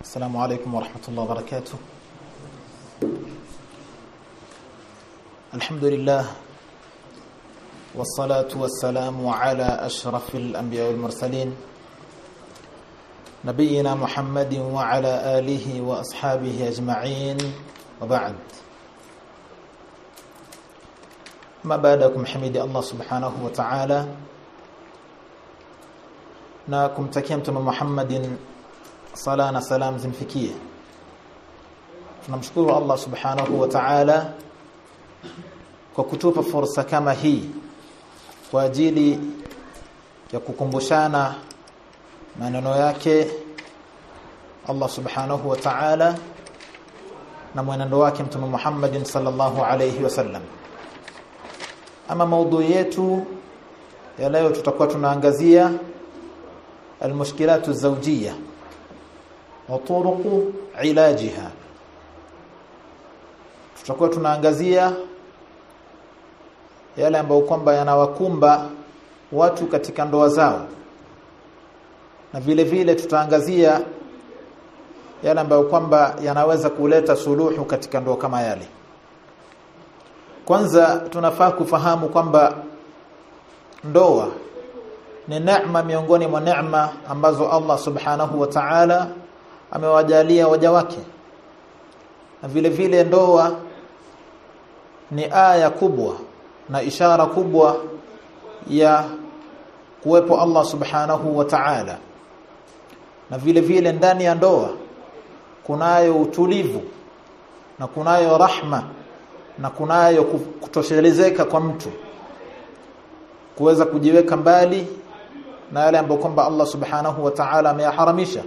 السلام عليكم ورحمة الله وبركاته. الحمد لله والصلاة والسلام على أشرف الأنبياء والمرسلين نبينا محمد وعلى آله وأصحابه أجمعين. وبعد. ما بعدكم حميد الله سبحانه وتعالى. kumtakia mtume Muhammadin sala na salam zimfikie. Tunamshukuru Allah subhanahu wa ta'ala kwa kutupa fursa kama hii kwa ajili ya kukumbushana maneno yake Allah subhanahu wa ta'ala na mwenendo wake mtume Muhammad sallallahu alayhi wasallam ama maudhui yetu ya leo tutakuwa tunaangazia almushkilatu zawjiyah waturuku ilajiha. Tutakuwa tunaangazia yale ambayo kwamba yanawakumba watu katika ndoa zao. Na vile vile tutaangazia yale ambayo kwamba yanaweza kuleta suluhu katika ndoa kama yale. Kwanza tunafaa kufahamu kwamba ndoa ni neema miongoni mwa neema ambazo Allah subhanahu wa ta'ala amewajalia waja wake. Na vile vile ndoa ni aya kubwa na ishara kubwa ya kuwepo Allah subhanahu wa ta'ala. Na vile vile ndani ya ndoa kunayo utulivu na kunayo rahma na kunayo kutoshelezeka kwa mtu. Kuweza kujiweka mbali na yale ambayo kwamba Allah subhanahu wa ta'ala ameyaharamisha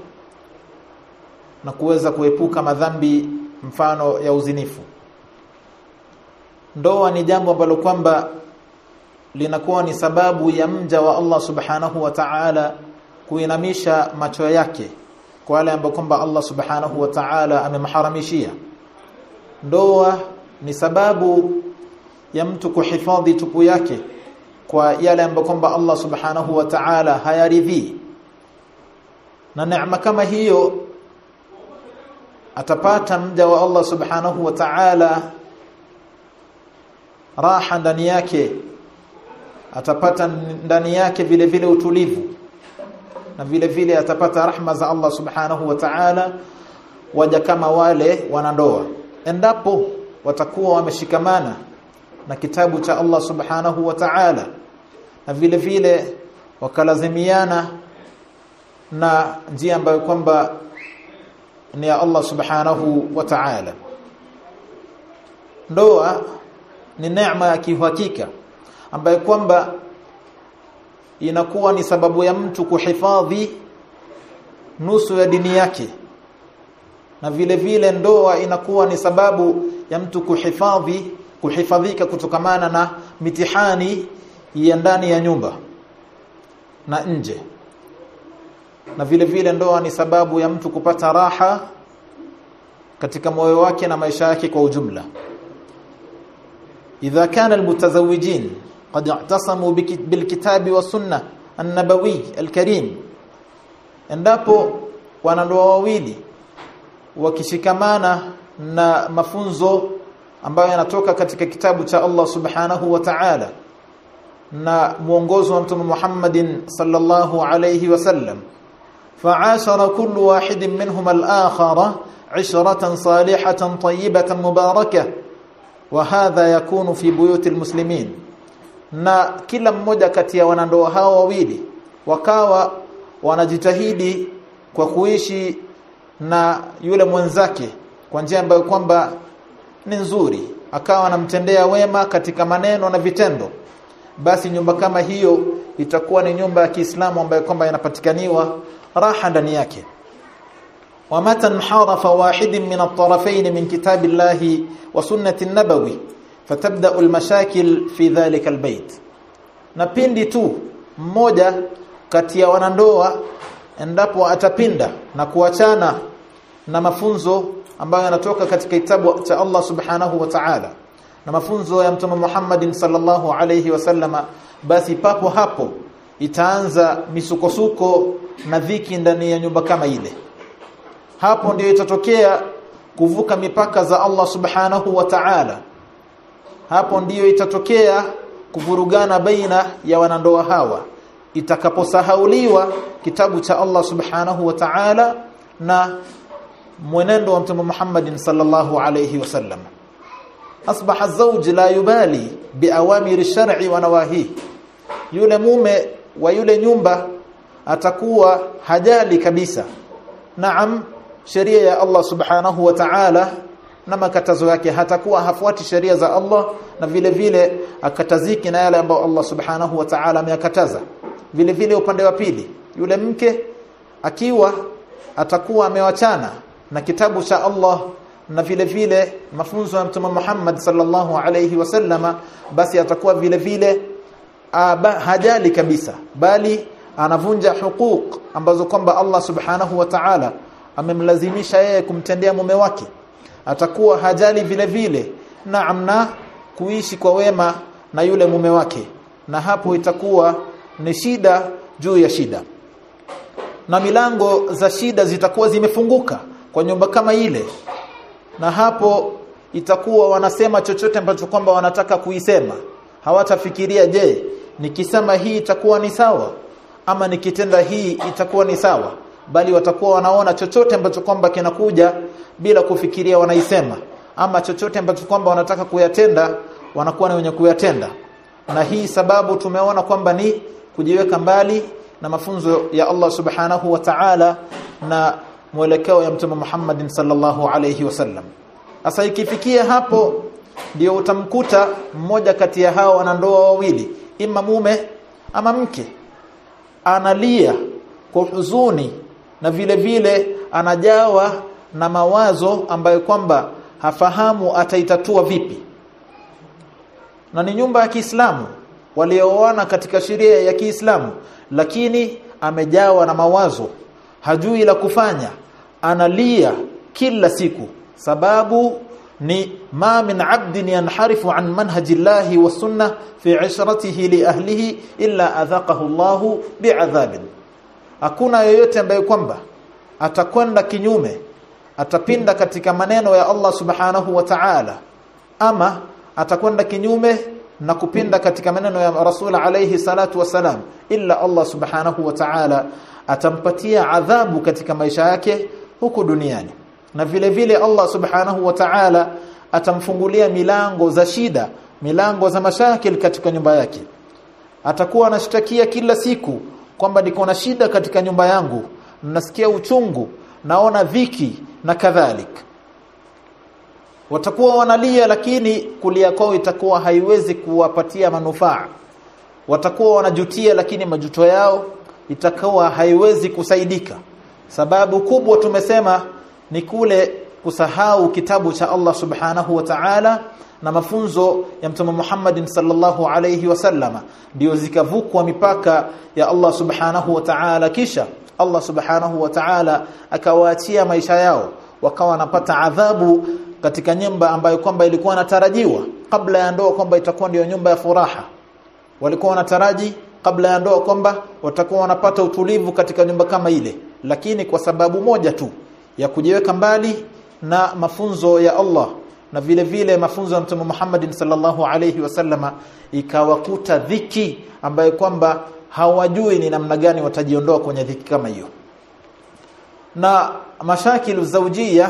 na kuweza kuepuka madhambi mfano ya uzinifu. Ndoa ni jambo ambalo kwamba linakuwa ni sababu ya mja wa Allah subhanahu wa ta'ala kuinamisha macho yake kwa wale ambao kwamba Allah subhanahu wa ta'ala amemharamishia. Ndoa ni sababu ya mtu kuhifadhi tupu yake kwa yale ambayo kwamba Allah subhanahu wa ta'ala hayaridhi na neema kama hiyo atapata mja wa Allah subhanahu wa ta'ala raha ndani yake atapata ndani yake vile vile utulivu na vile vile atapata rahma za Allah subhanahu wa ta'ala waja kama wale wanandoa. Endapo watakuwa wameshikamana na kitabu cha Allah subhanahu wa ta'ala na vile vile wakalazimiana na njia ambayo kwamba ni ya Allah subhanahu wa ta'ala. Ndoa ni neema ya kihakika ambayo kwamba inakuwa ni sababu ya mtu kuhifadhi nusu ya dini yake. Na vile vile ndoa inakuwa ni sababu ya mtu kuhifadhi kuhifadhika kutokamana na mitihani ya ndani ya nyumba na nje na vile vile ndoa ni sababu ya mtu kupata raha katika moyo wake na maisha yake kwa ujumla. Idha kana almutazawijin qad i'tasamu bilkitabi wa sunna an-nabawi al-karim. Endapo wanandoa wawili wakishikamana na mafunzo ambayo yanatoka katika kitabu cha Allah subhanahu wa ta'ala na mwongozo wa mtume Muhammadin sallallahu alayhi wasallam fa'ashara كل واحد منهم الاخر عشرة صالحة salihatan مباركة وهذا يكون في بيوت المسلمين. Na kila mmoja kati ya wanandoa hao wawili wakawa wanajitahidi kwa kuishi na yule mwenzake kwa njia ambayo kwamba ni nzuri. Akawa anamtendea wema katika maneno na vitendo. Basi nyumba kama hiyo itakuwa ni nyumba ya Kiislamu ambayo kwamba inapatikaniwa raha ndani yake. Wa matan harafa wahidin min at-tarafayn min kitabillahi wa sunnati an-nabawi fatabda'u al-mashakil fi dhalika al-bayt. Na pindi tu mmoja kati ya wanandoa endapo atapinda na kuachana na mafunzo ambayo yanatoka katika kitabu cha Allah subhanahu wa ta'ala na mafunzo ya mtume Muhammadin sallallahu alayhi wasallama basi papo hapo itaanza misukosuko na dhiki ndani ya nyumba kama ile. Hapo ndio itatokea kuvuka mipaka za Allah subhanahu wa ta'ala. Hapo ndiyo itatokea kuvurugana baina ya wanandoa hawa. Itakaposahauliwa kitabu cha Allah subhanahu wa ta'ala na mwenendo wa mtume Muhammad sallallahu alayhi wasallam asbaha zawj la yubali biawamir shar'i wa nawahi. Yule mume wa yule nyumba atakuwa hajali kabisa. Naam sheria ya Allah subhanahu wa ta'ala na makatazo yake hatakuwa hafuati sheria za Allah na vile vile akataziki na yale ambayo Allah subhanahu wa ta'ala ameyakataza. Vile vile upande wa pili yule mke akiwa atakuwa amewachana na kitabu cha Allah na vile vile mafunzo ya Mtume Muhammad sallallahu alayhi wasallama basi atakuwa vile vile aba, hajali kabisa. Bali anavunja hukuk ambazo kwamba Allah subhanahu wa ta'ala amemlazimisha yeye kumtendea mume wake. Atakuwa hajali vile vile na kuishi kwa wema na yule mume wake. Na hapo itakuwa ni shida juu ya shida. Na milango za shida zitakuwa zimefunguka kwa nyumba kama ile. Na hapo itakuwa wanasema chochote ambacho kwamba wanataka kuisema. Hawatafikiria je nikisema hii itakuwa ni sawa ama nikitenda hii itakuwa ni sawa? Bali watakuwa wanaona chochote ambacho kwamba kinakuja bila kufikiria wanaisema. Ama chochote ambacho kwamba wanataka kuyatenda wanakuwa ni wenye kuyatenda. Na hii sababu tumeona kwamba ni kujiweka mbali na mafunzo ya Allah subhanahu wa ta'ala na mwelekeo ya mtume Muhammad sallallahu alayhi wasallam sasa ikifikia hapo ndio utamkuta mmoja kati ya hao wanandoa wawili ima mume ama mke analia kwa huzuni na vile vile anajawa na mawazo ambayo kwamba hafahamu ataitatua vipi. Na ni nyumba ya Kiislamu walioana katika sheria ya Kiislamu lakini amejawa na mawazo hajui la kufanya analia kila siku sababu ni ma min abdin yanharifu an manhaji llahi wa sunnah fi ishratihi li ahlihi illa adhaqahu Allahu bi'adhabin. Hakuna yoyote ambaye kwamba atakwenda kinyume atapinda katika maneno ya Allah subhanahu wa ta'ala ama atakwenda kinyume na kupinda katika maneno ya Rasul alayhi salatu wasalam illa Allah subhanahu wa ta'ala atampatia adhabu katika maisha yake huku duniani na vile vile Allah subhanahu wa ta'ala atamfungulia milango za shida milango za mashakil katika nyumba yake. Atakuwa anashtakia kila siku kwamba niko na shida katika nyumba yangu nasikia uchungu naona viki na kadhalik. Watakuwa wanalia lakini kulia kwao itakuwa haiwezi kuwapatia manufaa. Watakuwa wanajutia lakini majuto yao itakuwa haiwezi kusaidika. Sababu kubwa tumesema ni kule kusahau kitabu cha Allah subhanahu wa ta'ala na mafunzo ya mtume Muhammad sallallahu alayhi wasallama ndio zikavukwa mipaka ya Allah subhanahu wa ta'ala. Kisha Allah subhanahu wa ta'ala akawaachia maisha yao. Wakawa wanapata adhabu katika nyumba ambayo kwamba ilikuwa inatarajiwa kabla ya ndoa kwamba itakuwa ndio nyumba ya furaha. Walikuwa wanataraji kabla ya ndoa kwamba watakuwa wanapata utulivu katika nyumba kama ile. Lakini kwa sababu moja tu ya kujiweka mbali na mafunzo ya Allah na vile vile mafunzo ya Mtume Muhammad sallallahu alayhi wasallama ikawakuta dhiki ambayo kwamba hawajui ni namna gani watajiondoa kwenye dhiki kama hiyo. Na mashakilu zaujia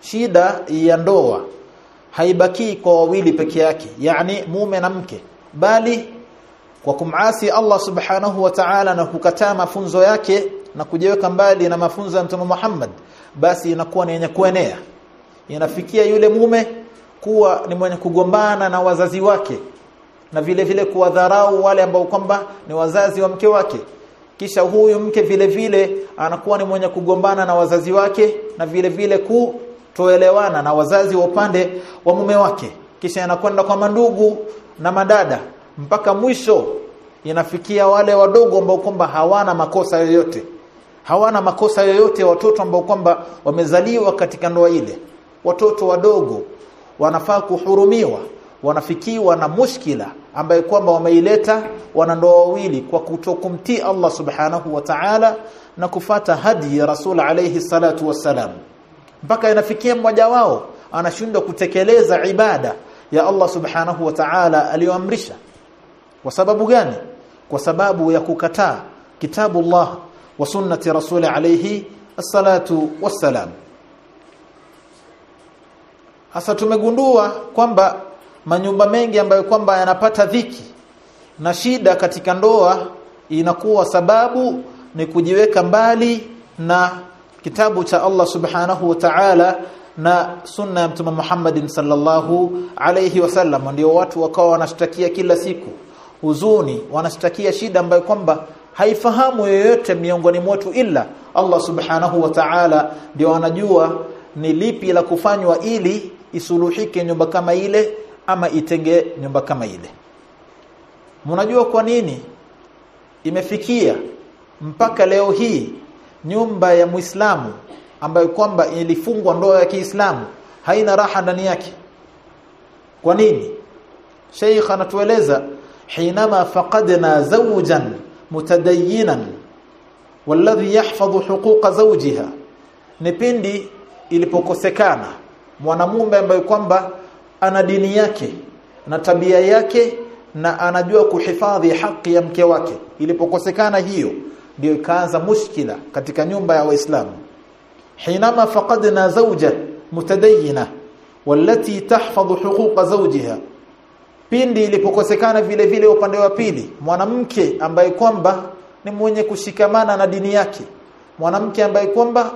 shida ya ndoa haibaki kwa wawili peke yake yani mume na mke bali kwa kumasi Allah subhanahu wa ta'ala na kukataa mafunzo yake na kujiweka mbali na mafunzo ya Mtume Muhammad basi inakuwa ni yenye kuenea. Inafikia yule mume kuwa ni mwenye kugombana na wazazi wake na vile vile kuwadharau wale ambao kwamba ni wazazi wa mke wake. Kisha huyu mke vile vile anakuwa ni mwenye kugombana na wazazi wake na vile vile kutoelewana na wazazi wa upande wa mume wake. Kisha anakwenda kwa mandugu na madada. Mpaka mwisho inafikia wale wadogo ambao kwamba hawana makosa yoyote hawana makosa yoyote watoto ambao kwamba wamezaliwa katika ndoa ile. Watoto wadogo wanafaa kuhurumiwa wanafikiwa na mushkila ambaye kwamba wameileta wanandoa wawili kwa kutokumtii Allah subhanahu wa ta'ala na kufata hadi ya Rasul alayhi salatu wassalam. Mpaka inafikia mmoja wao anashindwa kutekeleza ibada ya Allah subhanahu wa ta'ala aliyoamrisha. Kwa sababu gani? Kwa sababu ya kukataa kitabu Allah wa sunnati rasul alayhi as-salatu wassalam. Hasa tumegundua kwamba manyumba mengi ambayo kwamba yanapata dhiki na shida katika ndoa inakuwa sababu ni kujiweka mbali na kitabu cha Allah subhanahu wa ta'ala na sunna ya mtume Muhammad sallallahu alayhi wasallam ndio watu wakawa wanashtakia kila siku. Huzuni wanashtakia shida ambayo kwamba haifahamu yoyote miongoni mwetu illa Allah subhanahu wa ta'ala ndio anajua ni lipi la kufanywa ili isuluhike nyumba kama ile ama itenge nyumba kama ile. Mnajua kwa nini? Imefikia mpaka leo hii nyumba ya Muislamu ambayo kwamba ilifungwa ndoa ya Kiislamu haina raha ndani yake. Kwa nini? Sheikh anatueleza hinama faqadna zawjan mutadayyinan walladhi yahfadhu huquqa zawjiha. Ni pindi ilipokosekana mwanamume ambaye kwamba ana dini yake na tabia yake na anajua kuhifadhi haki ya mke wake. Ilipokosekana hiyo ndio ikaanza mushkila katika nyumba ya waislamu. Hinama faqadna zawja mutadayyina wallati tahfadhu huquqa zawjiha pindi ilipokosekana vile vile upande wa pili mwanamke ambaye kwamba ni mwenye kushikamana na dini yake mwanamke ambaye kwamba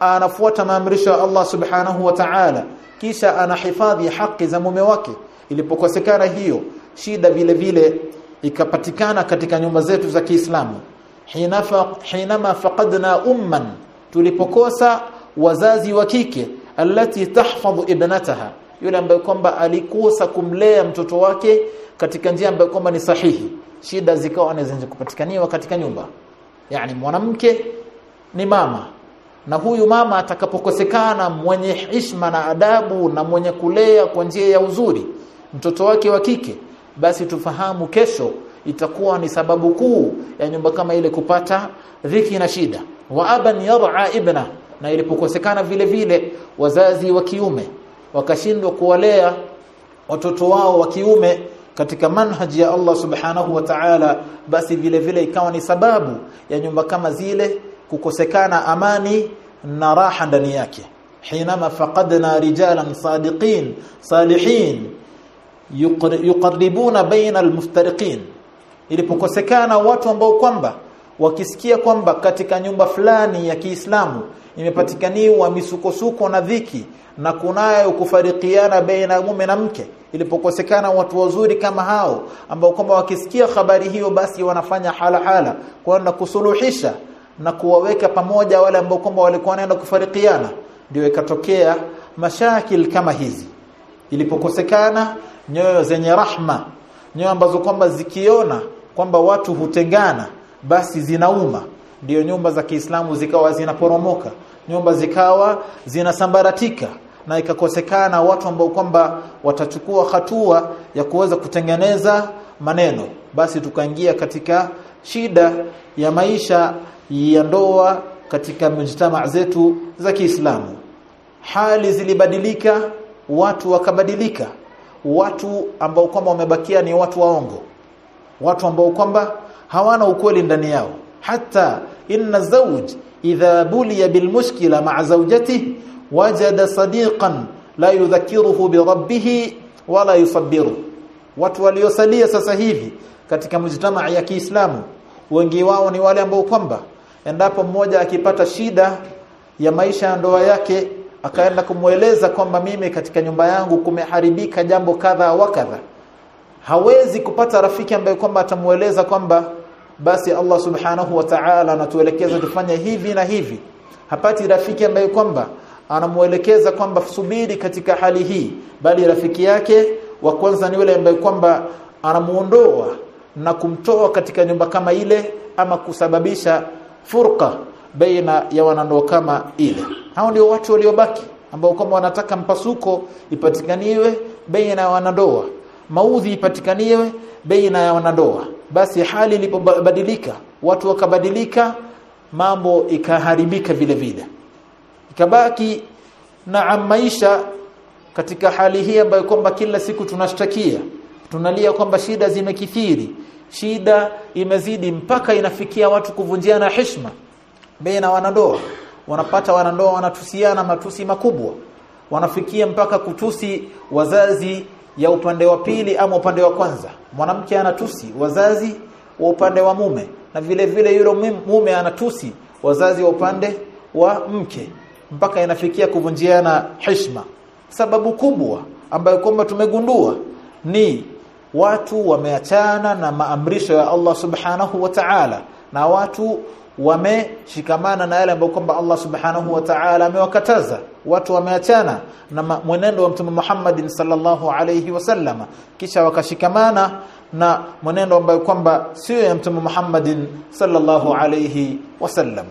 anafuata maamrisho ya Allah subhanahu wa ta'ala kisha anahifadhi haki za mume wake ilipokosekana hiyo shida vile vile ikapatikana katika nyumba zetu za Kiislamu. Hinafa hinama faqadna umman tulipokosa wazazi wa kike alati tahfadhu ibnataha yule ambaye kwamba alikosa kumlea mtoto wake katika njia ambayo kwamba ni sahihi. Shida zikawa zinaweza kupatikaniwa katika nyumba. Yani mwanamke ni mama. Na huyu mama atakapokosekana mwenye hishma na adabu na mwenye kulea kwa njia ya uzuri mtoto wake wa kike basi tufahamu kesho itakuwa ni sababu kuu ya nyumba kama ile kupata dhiki na shida. Wa aban yar'a ibna na ilipokosekana vile vile wazazi wa kiume wakashindwa kuwalea watoto wao wa kiume katika manhaji ya Allah subhanahu wa ta'ala basi vile vile ikawa ni sababu ya nyumba kama zile kukosekana amani na raha ndani yake. Hinama faqadna rijalan sadiqin salihin yuqarribuna baina almuftariqin ilipokosekana watu ambao kwamba wakisikia kwamba katika nyumba fulani ya Kiislamu imepatikaniwa misukosuko na dhiki na kunayo kufarikiana baina mume na mke. Ilipokosekana watu wazuri kama hao ambao kwamba wakisikia habari hiyo basi wanafanya hala hala kwenda kusuluhisha na kuwaweka pamoja wale ambao kwamba walikuwa wanaenda kufarikiana. Ndio ikatokea mashakil kama hizi. Ilipokosekana nyoyo zenye rahma nyoyo ambazo kwamba zikiona kwamba watu hutengana basi zinauma. Ndio nyumba za Kiislamu zikawa zinaporomoka nyumba zikawa zinasambaratika na ikakosekana watu ambao kwamba watachukua hatua ya kuweza kutengeneza maneno basi tukaingia katika shida ya maisha ya ndoa katika mjitama zetu za Kiislamu. Hali zilibadilika watu wakabadilika. Watu ambao kwamba wamebakia ni watu waongo. Watu ambao kwamba hawana ukweli ndani yao. Hata inna zawj idha buliya bilmushkila ma'a zawjatihi wajada sadiqan la yudhakiruhu bi rabbih wala yusabbiru watu waliosalia sasa hivi katika mujtamaa ya Kiislamu wengi wao ni wale ambao kwamba endapo mmoja akipata shida ya maisha ya ndoa yake akaenda kumweleza kwamba mimi katika nyumba yangu kumeharibika jambo kadha wa kadha. Hawezi kupata rafiki ambaye kwamba atamueleza kwamba basi Allah subhanahu wa ta'ala anatuelekeza tufanye hivi na hivi. Hapati rafiki ambaye kwamba anamuelekeza kwamba subiri katika hali hii bali rafiki yake wa kwanza ni yule ambaye kwamba anamuondoa na kumtoa katika nyumba kama ile ama kusababisha furqa baina ya wanandoa kama ile. Hao ndio watu waliobaki ambao kama wanataka mpasuko ipatikaniwe baina ya wanandoa maudhi ipatikaniwe baina ya wanandoa. Basi hali ilipobadilika watu wakabadilika mambo ikaharibika vile vile ikabaki na maisha katika hali hii ambayo kwamba kila siku tunashtakia tunalia kwamba shida zimekithiri shida imezidi mpaka inafikia watu kuvunjiana heshima. Baina wanandoa wanapata wanandoa wanatusiana matusi makubwa wanafikia mpaka kutusi wazazi ya upande wa pili ama upande wa kwanza. Mwanamke anatusi wazazi wa upande wa mume na vile vile yule mume anatusi wazazi wa upande wa mke mpaka inafikia kuvunjiana heshima. Sababu kubwa ambayo kwamba tumegundua ni watu wameachana na maamrisho ya Allah subhanahu wa ta'ala na watu wameshikamana na yale ambayo kwamba Allah subhanahu wa ta'ala amewakataza. Watu wameachana na mwenendo wa mtume Muhammad sallallahu alayhi wasallama kisha wakashikamana na mwenendo ambayo kwamba sio ya mtume Muhammad sallallahu alayhi wasallam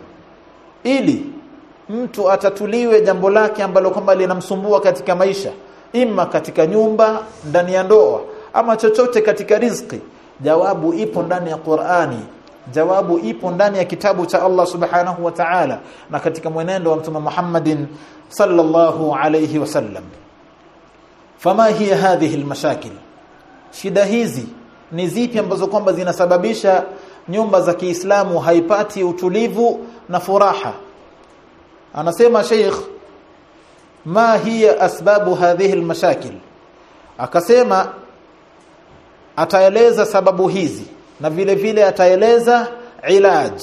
ili mtu atatuliwe jambo lake ambalo kwamba linamsumbua katika maisha ima katika nyumba ndani ya ndoa ama chochote katika riziki jawabu ipo ndani ya Qur'ani jawabu ipo ndani ya kitabu cha Allah subhanahu wa ta'ala na katika mwenendo wa mtume Muhammadin sallallahu alayhi wasallam fama hiya hadhihi almashakil? Shida hizi ni zipi ambazo kwamba zinasababisha nyumba za Kiislamu haipati utulivu na furaha anasema Sheikh ma hiya asbabu hadhihi almashakil? Akasema ataeleza sababu hizi na vile vile ataeleza ilaj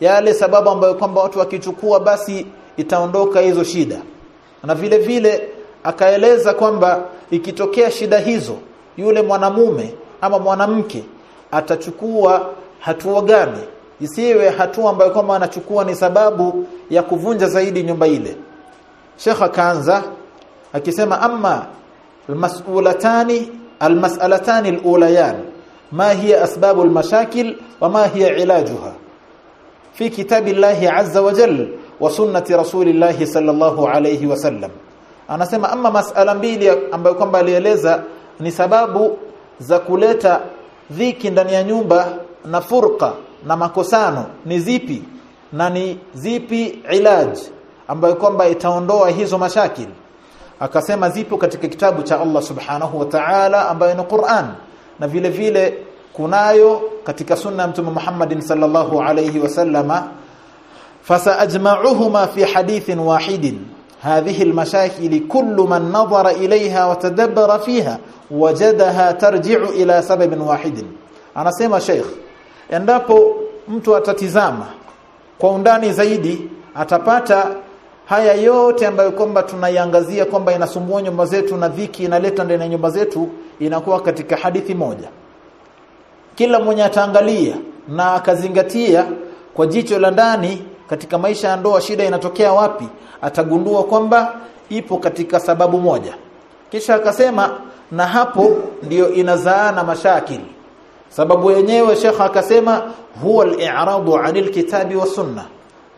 yale sababu ambayo kwamba watu wakichukua basi itaondoka hizo shida. Na vile vile akaeleza kwamba ikitokea shida hizo yule mwanamume ama mwanamke atachukua hatua gani isiwe hatua ambayo kwamba anachukua ni sababu ya kuvunja zaidi nyumba ile. Sheikh akaanza akisema amma almas'ulatani almas'alatani alulayan ma hiya asbabu almashakil wa ma hiya ilajuha fi kitabillahi azza wa jalla wa sunnati rasulillahi sallallahu alayhi wasallam anasema amma mas'ala mbili ambayo kwamba alieleza ni sababu za kuleta dhiki ndani ya nyumba na furqa na makosano ni zipi na ni zipi ilaj ambayo kwamba itaondoa hizo mashakil akasema zipo katika kitabu cha Allah subhanahu wa ta'ala ambayo ni Qur'an na vile vile kunayo katika sunna mtume Muhammadin sallallahu alayhi wasallama fasaajma'uhuma fi hadithin wahidin هذه المشاكل كل من نظر إليها وتدبر فيها وجدها ترجع إلى سبب واحد anasema Sheikh endapo mtu atatizama kwa undani zaidi atapata haya yote ambayo kwamba tunaiangazia kwamba inasumbua nyumba zetu na viki inaleta ndani ya nyumba zetu inakuwa katika hadithi moja. Kila mwenye ataangalia na akazingatia kwa jicho la ndani katika maisha ya ndoa shida inatokea wapi atagundua kwamba ipo katika sababu moja. Kisha akasema na hapo ndiyo inazaana mashakili sababu yenyewe shekha akasema huwa al-i'radu 'anil kitabi wa sunna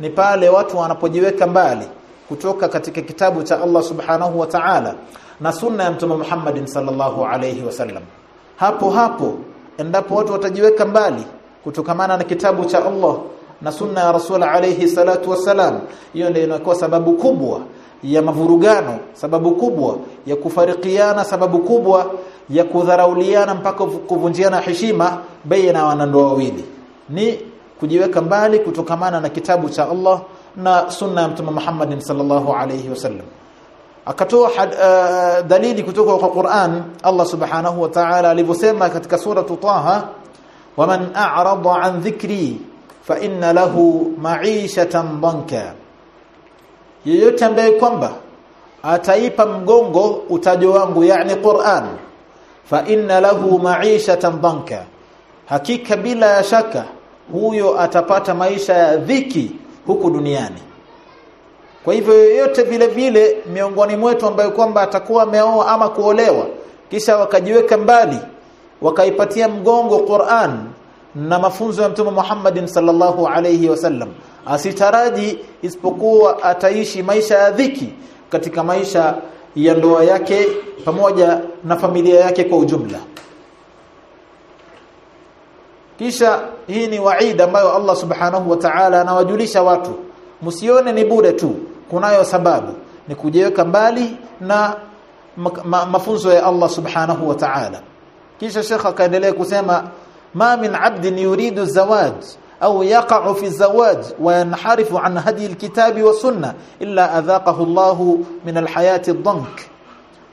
ni pale watu wanapojiweka mbali kutoka katika kitabu cha Allah subhanahu wa ta'ala na sunna ya mtume Muhammad sallallahu alayhi wasallam hapo hapo endapo watu watajiweka mbali kutokamana na kitabu cha Allah na sunna ya Rasul alayhi salatu wasalam hiyo ndio inakuwa sababu kubwa ya mavurugano sababu kubwa ya kufarikiana sababu kubwa ya kudharauliana mpaka kuvunjiana heshima baina wanandoa wawili. Ni kujiweka mbali kutokamana na kitabu cha Allah na sunna ya mtume Muhammad sallallahu alayhi wasallam akatoa uh, dalili kutoka kwa Qur'an Allah subhanahu wa ta'ala alivyosema katika sura Taha waman a'rada an dhikri fa inna lahu ma'ishatan danka. Yeyote ambaye kwamba ataipa mgongo utajo wangu yani Qur'an fa inna lahu ma'ishatan banka. Hakika bila ya shaka huyo atapata maisha ya dhiki huku duniani. Kwa hivyo yoyote vile vile miongoni mwetu ambayo kwamba atakuwa ameoa ama kuolewa kisha wakajiweka mbali wakaipatia mgongo Qur'an na mafunzo ya Mtume Muhammad sallallahu alayhi wasallam asitaraji isipokuwa ataishi maisha ya dhiki katika maisha ya ndoa yake pamoja na familia yake kwa ujumla. Kisha hii ni waid ambayo Allah subhanahu wa ta'ala anawajulisha watu. Msione ni bure tu kunayo sababu. Ni kujiweka mbali na ma, ma, mafunzo ya Allah subhanahu wa ta'ala. Kisha shekha akaendelea kusema ma min abdin yuridu zawaj au yaqa'u fi zawaj wa yanharifu an hadi alkitabi wa sunna illa adhaqahu Allah min alhayati ad-dank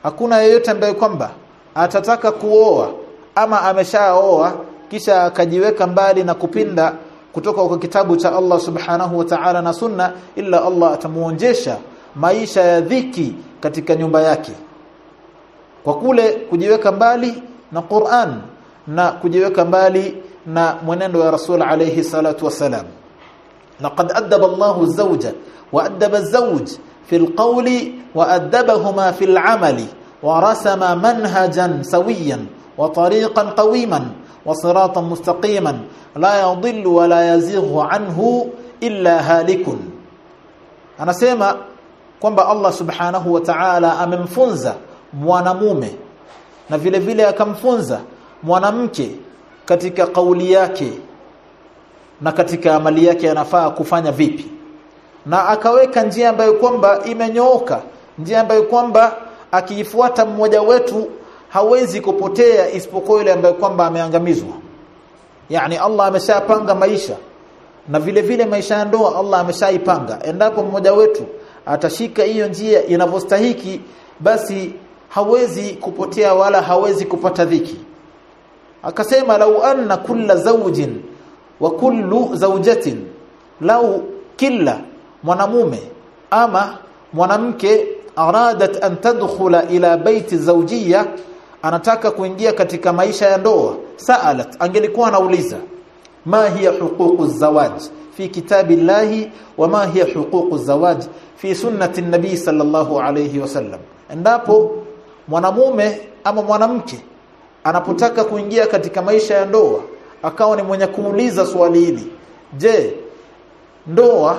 hakuna yeyote ambaye kwamba atataka kuoa ama ameshaoa kisha akajiweka mbali na kupinda kutoka kwa kitabu cha Allah subhanahu wa ta'ala na sunna illa Allah atamuonjesha maisha ya dhiki katika nyumba yake. Kwa kule kujiweka mbali na Qur'an na kujiweka mbali na mwenendo wa Rasul alayhi salatu wasalam laqad addaba Allahu az-zawja wa addaba az-zawj fi al-qawli wa addabahuma fi al-amali wa rasama manhajan sawiyan wa tariqan qawiman wa siratan mustaqiman la yadhillu wa la yazighu anhu illa halikun anasema kwamba Allah subhanahu wa ta'ala amemfunza mwanamume na vile vile akamfunza mwanamke katika kauli yake na katika amali yake anafaa kufanya vipi. Na akaweka njia ambayo kwamba imenyooka njia ambayo kwamba akiifuata mmoja wetu hawezi kupotea isipokuwa yule ambaye kwamba ameangamizwa. Yani Allah ameshapanga maisha na vile vile maisha ya ndoa Allah ameshaipanga. Endapo mmoja wetu atashika hiyo njia inavyostahiki basi hawezi kupotea wala hawezi kupata dhiki akasema lau anna kulla zawjin wa kullu zawjatin lau kila mwanamume ama mwanamke aradat an tadkhula ila baiti zawjiyya anataka kuingia katika maisha ya ndoa saalat angelikuwa anauliza ma hiya huququ zawaj fi kitabillahi wa ma hiya huququ zawaj fi sunnati nabii sallallahu alayhi wasallam endapo mwanamume ama mwanamke anapotaka kuingia katika maisha ya ndoa akawa ni mwenye kuuliza swali hili. Je ndoa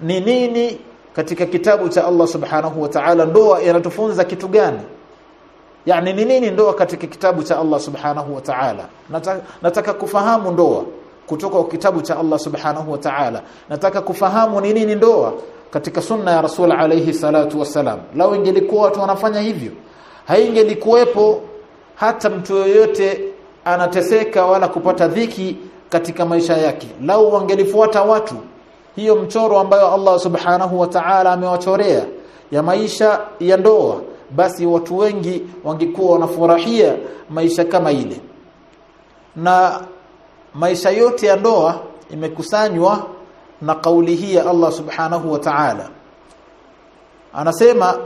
ni nini katika kitabu cha Allah subhanahu wa ta'ala? Ndoa inatufunza kitu gani? Yani ni nini ndoa katika kitabu cha Allah subhanahu wa ta'ala? Nataka, nataka kufahamu ndoa kutoka kwa kitabu cha Allah subhanahu wa ta'ala. Nataka kufahamu ni nini ndoa katika sunna ya rasul alayhi salatu wasalam lao ingelikuwa watu wanafanya hivyo haingelikuwepo hata mtu yoyote anateseka wala kupata dhiki katika maisha yake. Lau wangelifuata watu hiyo mchoro ambayo Allah subhanahu wa ta'ala amewachorea ya maisha ya ndoa basi watu wengi wangekuwa wanafurahia maisha kama ile. Na maisha yote ya ndoa imekusanywa na kauli hii ya Allah subhanahu wa ta'ala. Anasema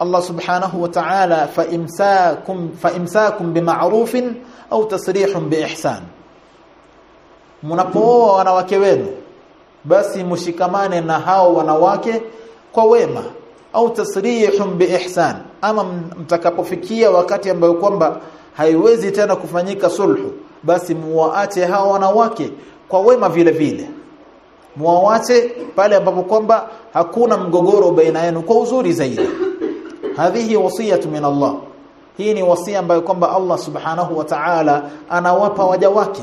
Allah subhanahu wa ta'ala fa imsakum fa imsakum au tasrihun biihsan. Mnapooa wanawake wenu basi mushikamane na hao wanawake kwa wema au tasrihun biihsan. Ama mtakapofikia wakati ambayo kwamba haiwezi tena kufanyika sulhu basi muwaache hao wanawake kwa wema vile vile. Muwaache pale ambapo kwamba hakuna mgogoro baina yenu kwa uzuri zaidi hadhihi wasiyatu min Allah. Hii ni wasia ambayo kwamba Allah subhanahu wa ta'ala anawapa waja wake.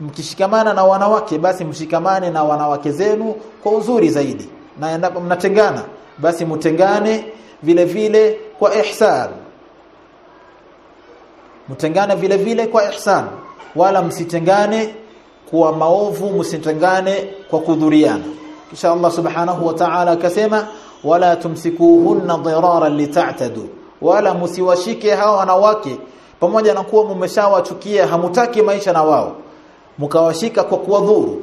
Mkishikamana na wanawake basi mshikamane na wanawake zenu kwa uzuri zaidi. Na endapo mnatengana basi mtengane vile vile kwa ihsan. Mtengane vile vile kwa ihsan. Wala msitengane kwa maovu msitengane kwa kudhuriana. Kisha Allah subhanahu wa ta'ala akasema wala tumsikuhunna dirara lita'tadu wala msiwashike hao wanawake pamoja na kuwa mmeshawachukia hamutaki maisha na wao. Mkawashika kwa kuwadhuru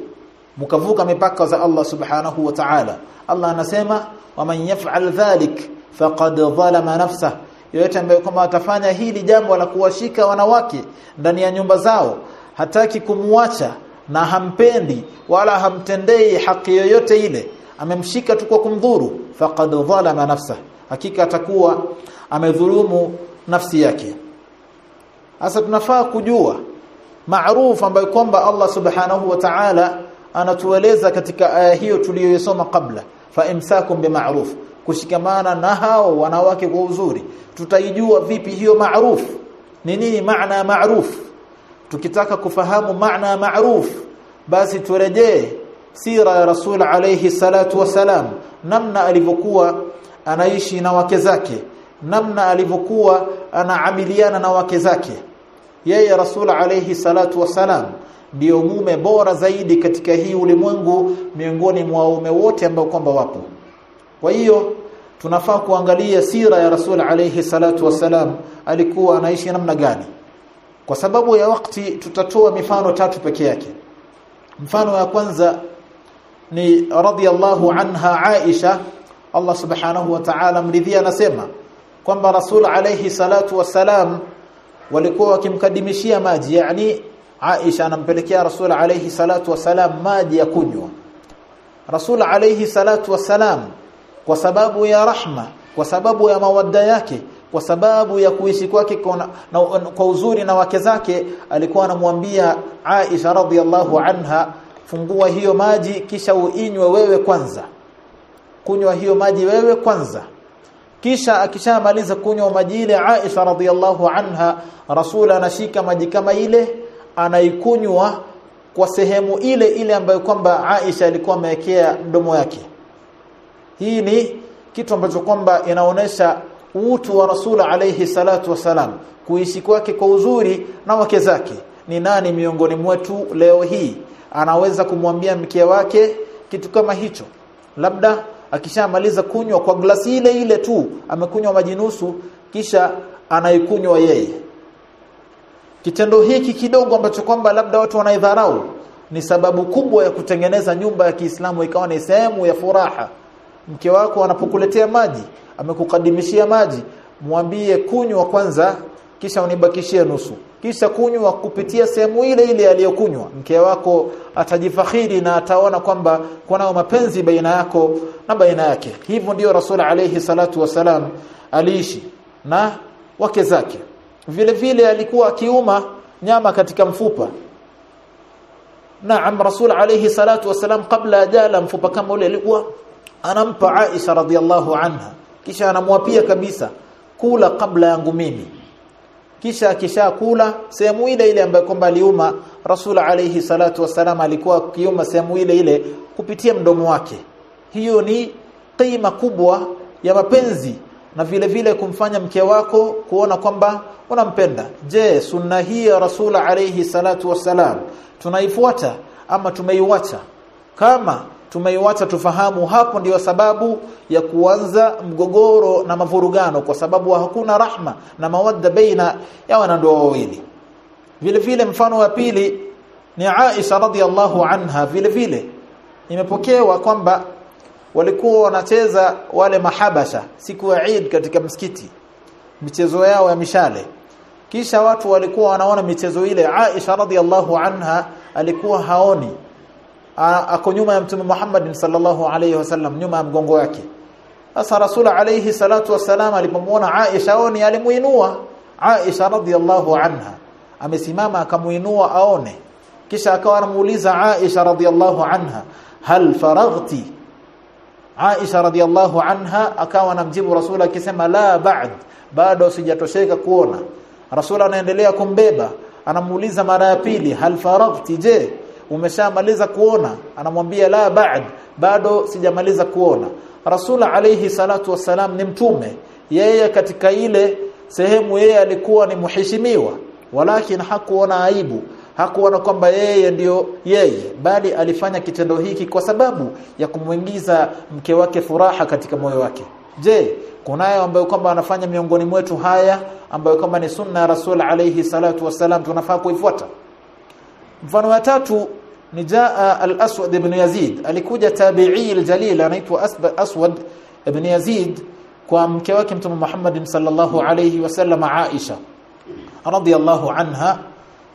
mkavuka mipaka za Allah subhanahu wa ta'ala. Allah anasema waman yaf'al dhalik faqad zalama nafsah yote ambaye kama atafanya hili jambo la kuwashika wanawake ndani ya nyumba zao hataki kumuacha na hampendi wala hamtendei haki yoyote ile amemshika tu kwa kumdhuru faqad dhalama nafsah hakika atakuwa amedhulumu nafsi yake. Sasa tunafaa kujua maarufu ambayo kwamba Allah subhanahu wa ta'ala anatueleza katika aya hiyo tuliyoisoma kabla fa imsakum bima'ruf kushikamana na hao wanawake kwa uzuri. Tutaijua vipi hiyo maarufu ni nini maana ya maarufu tukitaka kufahamu maana maruf basi turejee sira ya rasul alayhi salatu wasalam namna alivyokuwa anaishi na wake zake namna alivyokuwa anaamiliana na wake zake. Yeye rasul alayhi salatu wasalam ndio mume bora zaidi katika hii ulimwengu miongoni mwa waume wote ambao kwamba wapo. Kwa hiyo tunafaa kuangalia sira ya rasul alayhi salatu wasalam alikuwa anaishi namna gani. Kwa sababu ya wakati tutatoa mifano tatu peke yake. Mfano wa kwanza ni radiyallahu anha Aisha. Allah subhanahu wa ta'ala mridhia anasema kwamba rasul alayhi salatu wasalam walikuwa wakimkadimishia maji yani Aisha anampelekea rasul alayhi salatu wasalam maji ya kunywa. Rasul alayhi salatu wasalam kwa sababu ya rahma kwa sababu ya mawadda yake kwa sababu ya kuishi kwake kwa, kwa uzuri na wake zake alikuwa anamwambia Aisha radhiallahu anha fungua hiyo maji kisha uinywe wewe kwanza. Kunywa hiyo maji wewe kwanza. Kisha akishamaliza kunywa maji ile Aisha radhiallahu anha rasula anashika maji kama ile anaikunywa kwa sehemu ile ile ambayo kwamba Aisha alikuwa amewekea mdomo yake hii ni kitu ambacho kwamba inaonesha utu wa rasula alayhi salatu wasalam kuishi kwake kwa uzuri na wake zake. Ni nani miongoni mwetu leo hii anaweza kumwambia mke wake kitu kama hicho. Labda akishamaliza kunywa kwa glasi ile ile tu amekunywa maji nusu kisha anaikunywa yeye. Kitendo hiki kidogo ambacho kwamba labda watu wanaidharau ni sababu kubwa ya kutengeneza nyumba ya Kiislamu ikawa ni sehemu ya furaha. Mke wako anapokuletea maji amekukadimishia maji mwambie kunywa kwanza kisha unibakishie nusu. Kisha kunywa kupitia sehemu ile ile aliyokunywa. Mke wako atajifakhiri na ataona kwamba kunao mapenzi baina yako na baina yake. Hivyo ndiyo rasul alayhi salatu wasalam aliishi na wake zake. Vile vile alikuwa akiuma nyama katika mfupa. Naam Rasul alayhi salatu wasalam kabla ajala mfupa kama ule alikuwa anampa Aisha radhiallahu anha. Kisha anamwapia kabisa kula kabla yangu mimi kisha kisha kula sehemu ile ile ambayo kwamba aliuma Rasul alayhi salatu wasalam alikuwa akiuma sehemu ile ile kupitia mdomo wake. Hiyo ni qima kubwa ya mapenzi na vile vile kumfanya mke wako kuona kwamba unampenda. Je sunna hii ya Rasul alayhi salatu wasalam tunaifuata ama tumeiwacha? Kama tumeiwacha tufahamu hapo ndiyo sababu ya kuanza mgogoro na mavurugano kwa sababu hakuna rahma na mawadda baina ya wanandoa wawili. Vile vile mfano wa pili ni Aisha radhiallahu anha. Vile vile imepokewa kwamba walikuwa wanacheza wale mahabasha siku ya Eid katika msikiti michezo yao ya mishale. Kisha watu walikuwa wanaona michezo ile Aisha radhiallahu anha alikuwa haoni ako nyuma ya mtume Muhammad sallallahu alayhi wasallam nyuma ya mgongo wake. Sasa rasul alayhi salatu wasalam alipomwona Aisha aone alimuinua Aisha radhiallahu anha amesimama akamuinua aone. Kisha akawa anamuuliza Aisha radhiallahu anha hal faraghti Aisha radhiallahu anha akawa anamjibu rasul akisema la ba'd bado sijatosheka kuona. Rasul anaendelea kumbeba anamuuliza mara ya pili hal faraghti je umeshamaliza kuona. Anamwambia la ba'd. Bado sijamaliza kuona. Rasul alayhi salatu wasalam ni mtume. Yeye katika ile sehemu yeye alikuwa ni muheshimiwa. Walakin hakuona aibu. Hakuona kwamba yeye ndiyo yeye. Bali alifanya kitendo hiki kwa sababu ya kumwingiza mke wake furaha katika moyo wake. Je kunayo ambayo kwamba anafanya miongoni mwetu haya ambayo kwamba ni sunna ya rasul alayhi salatu wasalam tunafaa kuifuata? Mfano wa tatu ni jaa al-aswad ibn yazid. Alikuja tabi'i al-jalil anaitwa aswad ibn yazid kwa mke wake mtume Muhammad sallallahu alayhi wasallam Aisha radhiyallahu anha.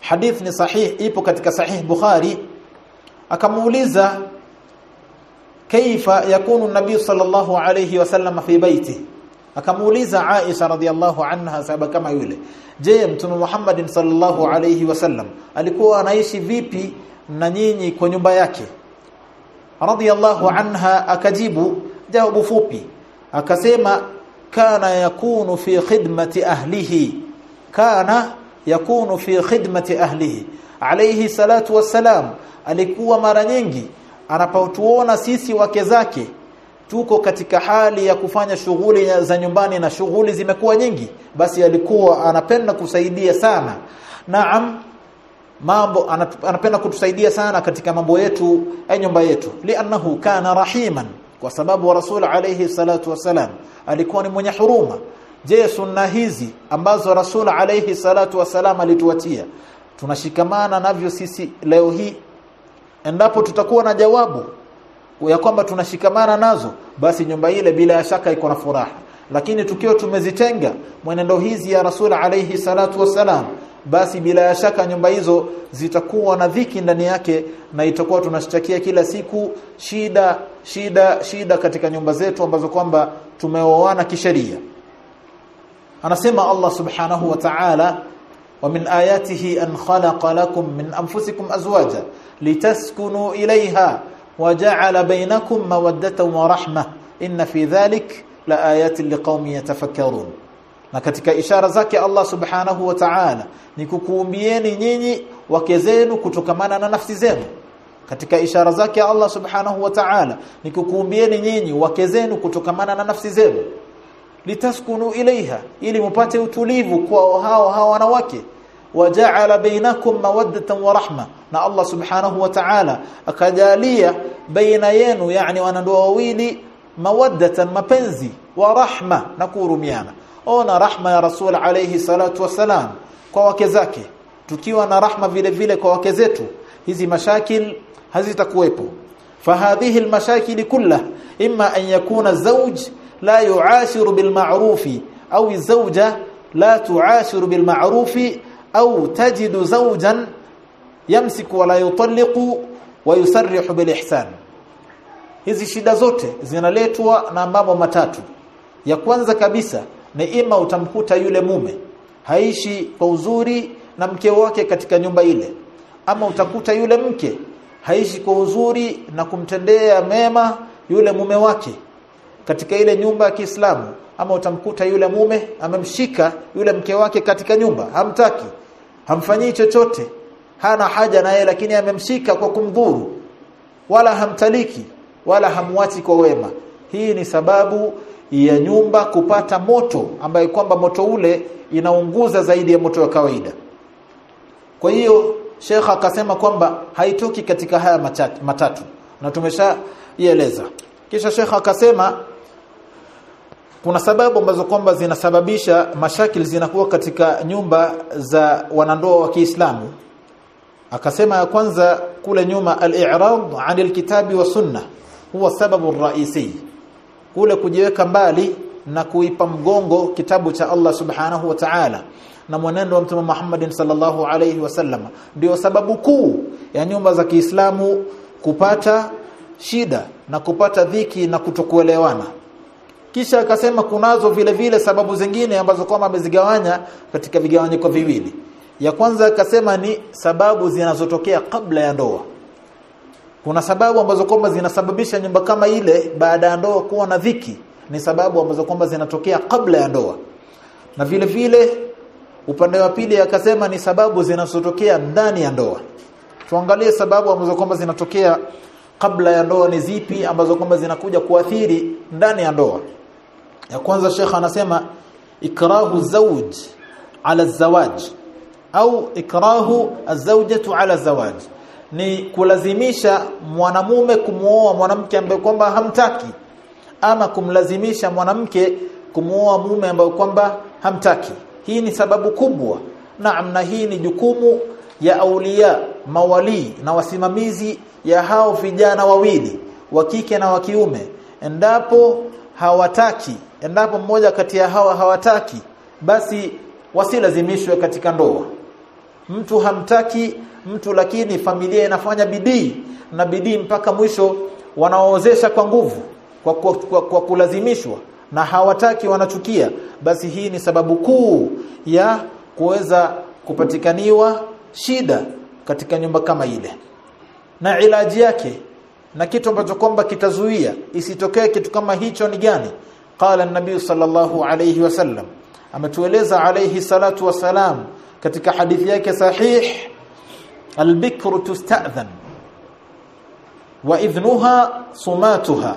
Hadith ni sahih ipo katika sahih bukhari. Akamuuliza kaifa yakunu nabii sallallahu alayhi wasallam fi baiti akamuuliza Aisha radhiallahu anha sababu kama yule je mtume Muhammad sallallahu alayhi wasallam alikuwa anaishi vipi na nyinyi kwa nyumba yake? Radhiallahu anha akajibu jawabu fupi. Akasema kana yakunu fi khidmati ahlihi kana yakunu fi khidmati ahlihi. Alayhi salatu wassalam alikuwa mara nyingi anapotuona sisi wake zake tuko katika hali ya kufanya shughuli za nyumbani na shughuli zimekuwa nyingi. Basi alikuwa anapenda kusaidia sana. Naam mambo anapenda kutusaidia sana katika mambo yetu ya nyumba yetu. Li'annahu kana rahiman kwa sababu rasul alayhi salatu wasalam alikuwa ni mwenye huruma. Je sunna hizi ambazo rasul alayhi salatu wasalam alituatia tunashikamana navyo sisi leo hii? Endapo tutakuwa na jawabu ya kwamba tunashikamana nazo basi nyumba ile bila shaka iko na furaha. Lakini tukiwa tumezitenga mwenendo hizi ya rasul alayhi salatu wasalam basi bila shaka nyumba hizo zitakuwa na dhiki ndani yake na itakuwa tunashtakia kila siku shida shida shida katika nyumba zetu ambazo kwamba tumeoana kisheria. Anasema Allah subhanahu wa ta'ala wa min ayatihi an khalaqa lakum min anfusikum azwaja litaskunu ilayha wa بينكم bainakum mawaddatan wa في ذلك fi لقوم يتفكرون. Na katika ishara zake Allah subhanahu wa ta'ala ni kukuumbieni nyinyi wake zenu kutokamana na nafsi zenu. Katika ishara zake Allah subhanahu wa ta'ala ni kukuumbieni nyinyi wake zenu kutokamana na nafsi zenu. Litaskunu ilaiha ili mupate utulivu kwa hao hao wanawake وجعل بينكم مودة ورحمة. نا الله سبحانه وتعالى. اكجاليا بين ينو يعني وأنا دوويلي مودة مبنزي ورحمة. نكرميانا أونا رحمة يا رسول عليه الصلاة والسلام. كواكه زكي تكيوا رحمة vile vile kwa wake مشاكل هزي mashakil فهذه المشاكل كلها إما أن يكون الزوج لا يعاشر بالمعروف أو الزوجة لا تعاشر بالمعروف au tajidu zawjan yamsiku wala yutalliqu wa yusarrihu bil ihsan. Hizi shida zote zinaletwa na mambo matatu. Ya kwanza kabisa ni ima utamkuta yule mume. Haishi kwa uzuri na mke wake katika nyumba ile. Ama utakuta yule mke haishi kwa uzuri na kumtendea mema yule mume wake katika ile nyumba ya Kiislamu. Ama utamkuta yule mume amemshika yule mke wake katika nyumba hamtaki hamfanyii chochote. Hana haja naye lakini amemshika kwa kumdhuru. Wala hamtaliki wala hamwachi kwa wema. Hii ni sababu ya nyumba kupata moto ambaye kwamba moto ule inaunguza zaidi ya moto wa kawaida. Kwa hiyo Sheikh akasema kwamba haitoki katika haya matatu, na tumeshaieleza kisha Sheikh akasema kuna sababu ambazo kwamba zinasababisha mashakil zinakuwa katika nyumba za wanandoa wa Kiislamu. Akasema ya kwanza kule nyuma al-i'rad 'anil kitabi wa sunna huwa sababu raisi. Kule kujiweka mbali na kuipa mgongo kitabu cha Allah subhanahu wa ta'ala na mwenendo wa mtume Muhammad sallallahu alayhi wasallam ndio sababu kuu ya nyumba za Kiislamu kupata shida na kupata dhiki na kutokuelewana kisha akasema kunazo vile vile sababu zingine ambazo kwamba amezigawanya katika vigawanyiko viwili. Ya kwanza akasema ni sababu zinazotokea kabla ya ndoa. Kuna sababu ambazo kwamba zinasababisha nyumba kama ile baada ya ndoa kuwa na dhiki. Ni sababu ambazo kwamba zinatokea kabla ya ndoa. Na vile vile upande wa pili akasema ni sababu zinazotokea ndani ya ndoa. Tuangalie sababu ambazo kwamba zinatokea kabla ya ndoa ni zipi ambazo kwamba zinakuja kuathiri ndani ya ndoa ya kwanza Sheikh anasema ikrahu zawj ala zawaj au ikrahu azawjatu ala zawaj. Ni kulazimisha mwanamume kumuoa mwanamke ambaye kwamba hamtaki ama kumlazimisha mwanamke kumuoa mume ambaye kwamba hamtaki. Hii ni sababu kubwa. Naam na hii ni jukumu ya aulia mawali na wasimamizi ya hao vijana wawili wa kike na wa kiume. Endapo hawataki. Endapo mmoja kati ya hawa hawataki basi wasilazimishwe katika ndoa. Mtu hamtaki mtu lakini familia inafanya bidii na bidii mpaka mwisho wanaozesha kwa nguvu kwa, kwa, kwa, kwa kulazimishwa na hawataki wanachukia. Basi hii ni sababu kuu ya kuweza kupatikaniwa shida katika nyumba kama ile. Na ilaji yake na kitu ambacho kwamba kitazuia isitokee kitu kama hicho ni gani qala an-nabii sallallahu alayhi wasallam ametueleza alayhi salatu wasalam katika hadithi yake sahih albikru tusta'dhan wa idhnuha sumatuha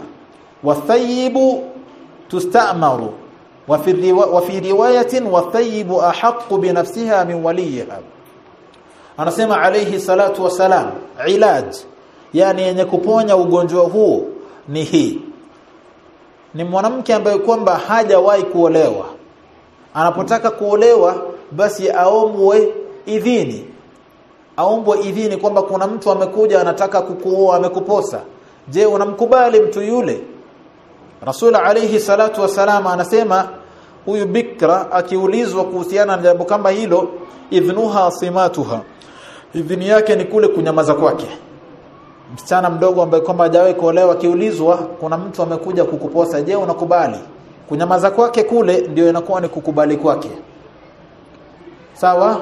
wathayibu tusta'maru wa fi wa riwayatin wathayibu ahaqqu bi nafsiha min waliha anasema alayhi salatu wasalam ilaj yani yenye kuponya ugonjwa huu ni hii. Ni mwanamke ambaye kwamba hajawahi kuolewa. Anapotaka kuolewa basi aombwe idhini. Aombwe idhini kwamba kuna mtu amekuja anataka kukuoa amekuposa. Je unamkubali mtu yule? Rasul alayhi salatu wasalam anasema huyu bikra akiulizwa kuhusiana na jambo kama hilo idhnuha simatuha. Idhini yake ni kule kunyamaza kwake msichana mdogo ambaye kwamba hajawahi kuolewa akiulizwa kuna mtu amekuja kukuposa. Je unakubali? Kunyamaza kwake kule ndio inakuwa ni kukubali kwake. Sawa?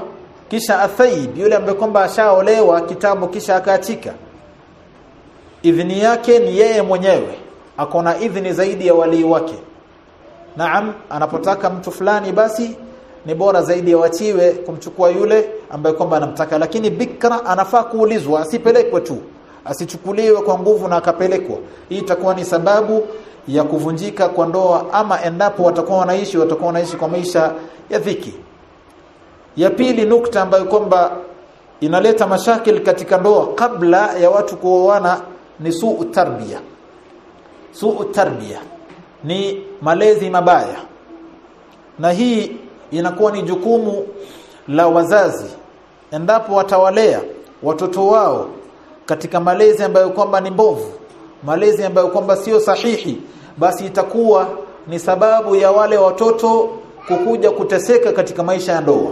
Kisha athaib yule ambaye kwamba ashaolewa kitambo kisha akaachika idhini yake ni yeye mwenyewe. Akona idhini zaidi ya walii wake. Naam anapotaka mtu fulani basi ni bora zaidi ya wachiwe kumchukua yule ambaye kwamba anamtaka. Lakini bikra anafaa kuulizwa asipelekwe tu asichukuliwe kwa nguvu na akapelekwa. Hii itakuwa ni sababu ya kuvunjika kwa ndoa ama endapo watakuwa wanaishi watakuwa wanaishi kwa maisha ya dhiki. Ya pili nukta ambayo kwamba inaleta mashakil katika ndoa kabla ya watu kuoana ni suu tarbia. Suu tarbia ni malezi mabaya. Na hii inakuwa ni jukumu la wazazi. Endapo watawalea watoto wao katika malezi ambayo kwamba ni mbovu malezi ambayo kwamba sio sahihi basi itakuwa ni sababu ya wale watoto kukuja kuteseka katika maisha ya ndoa.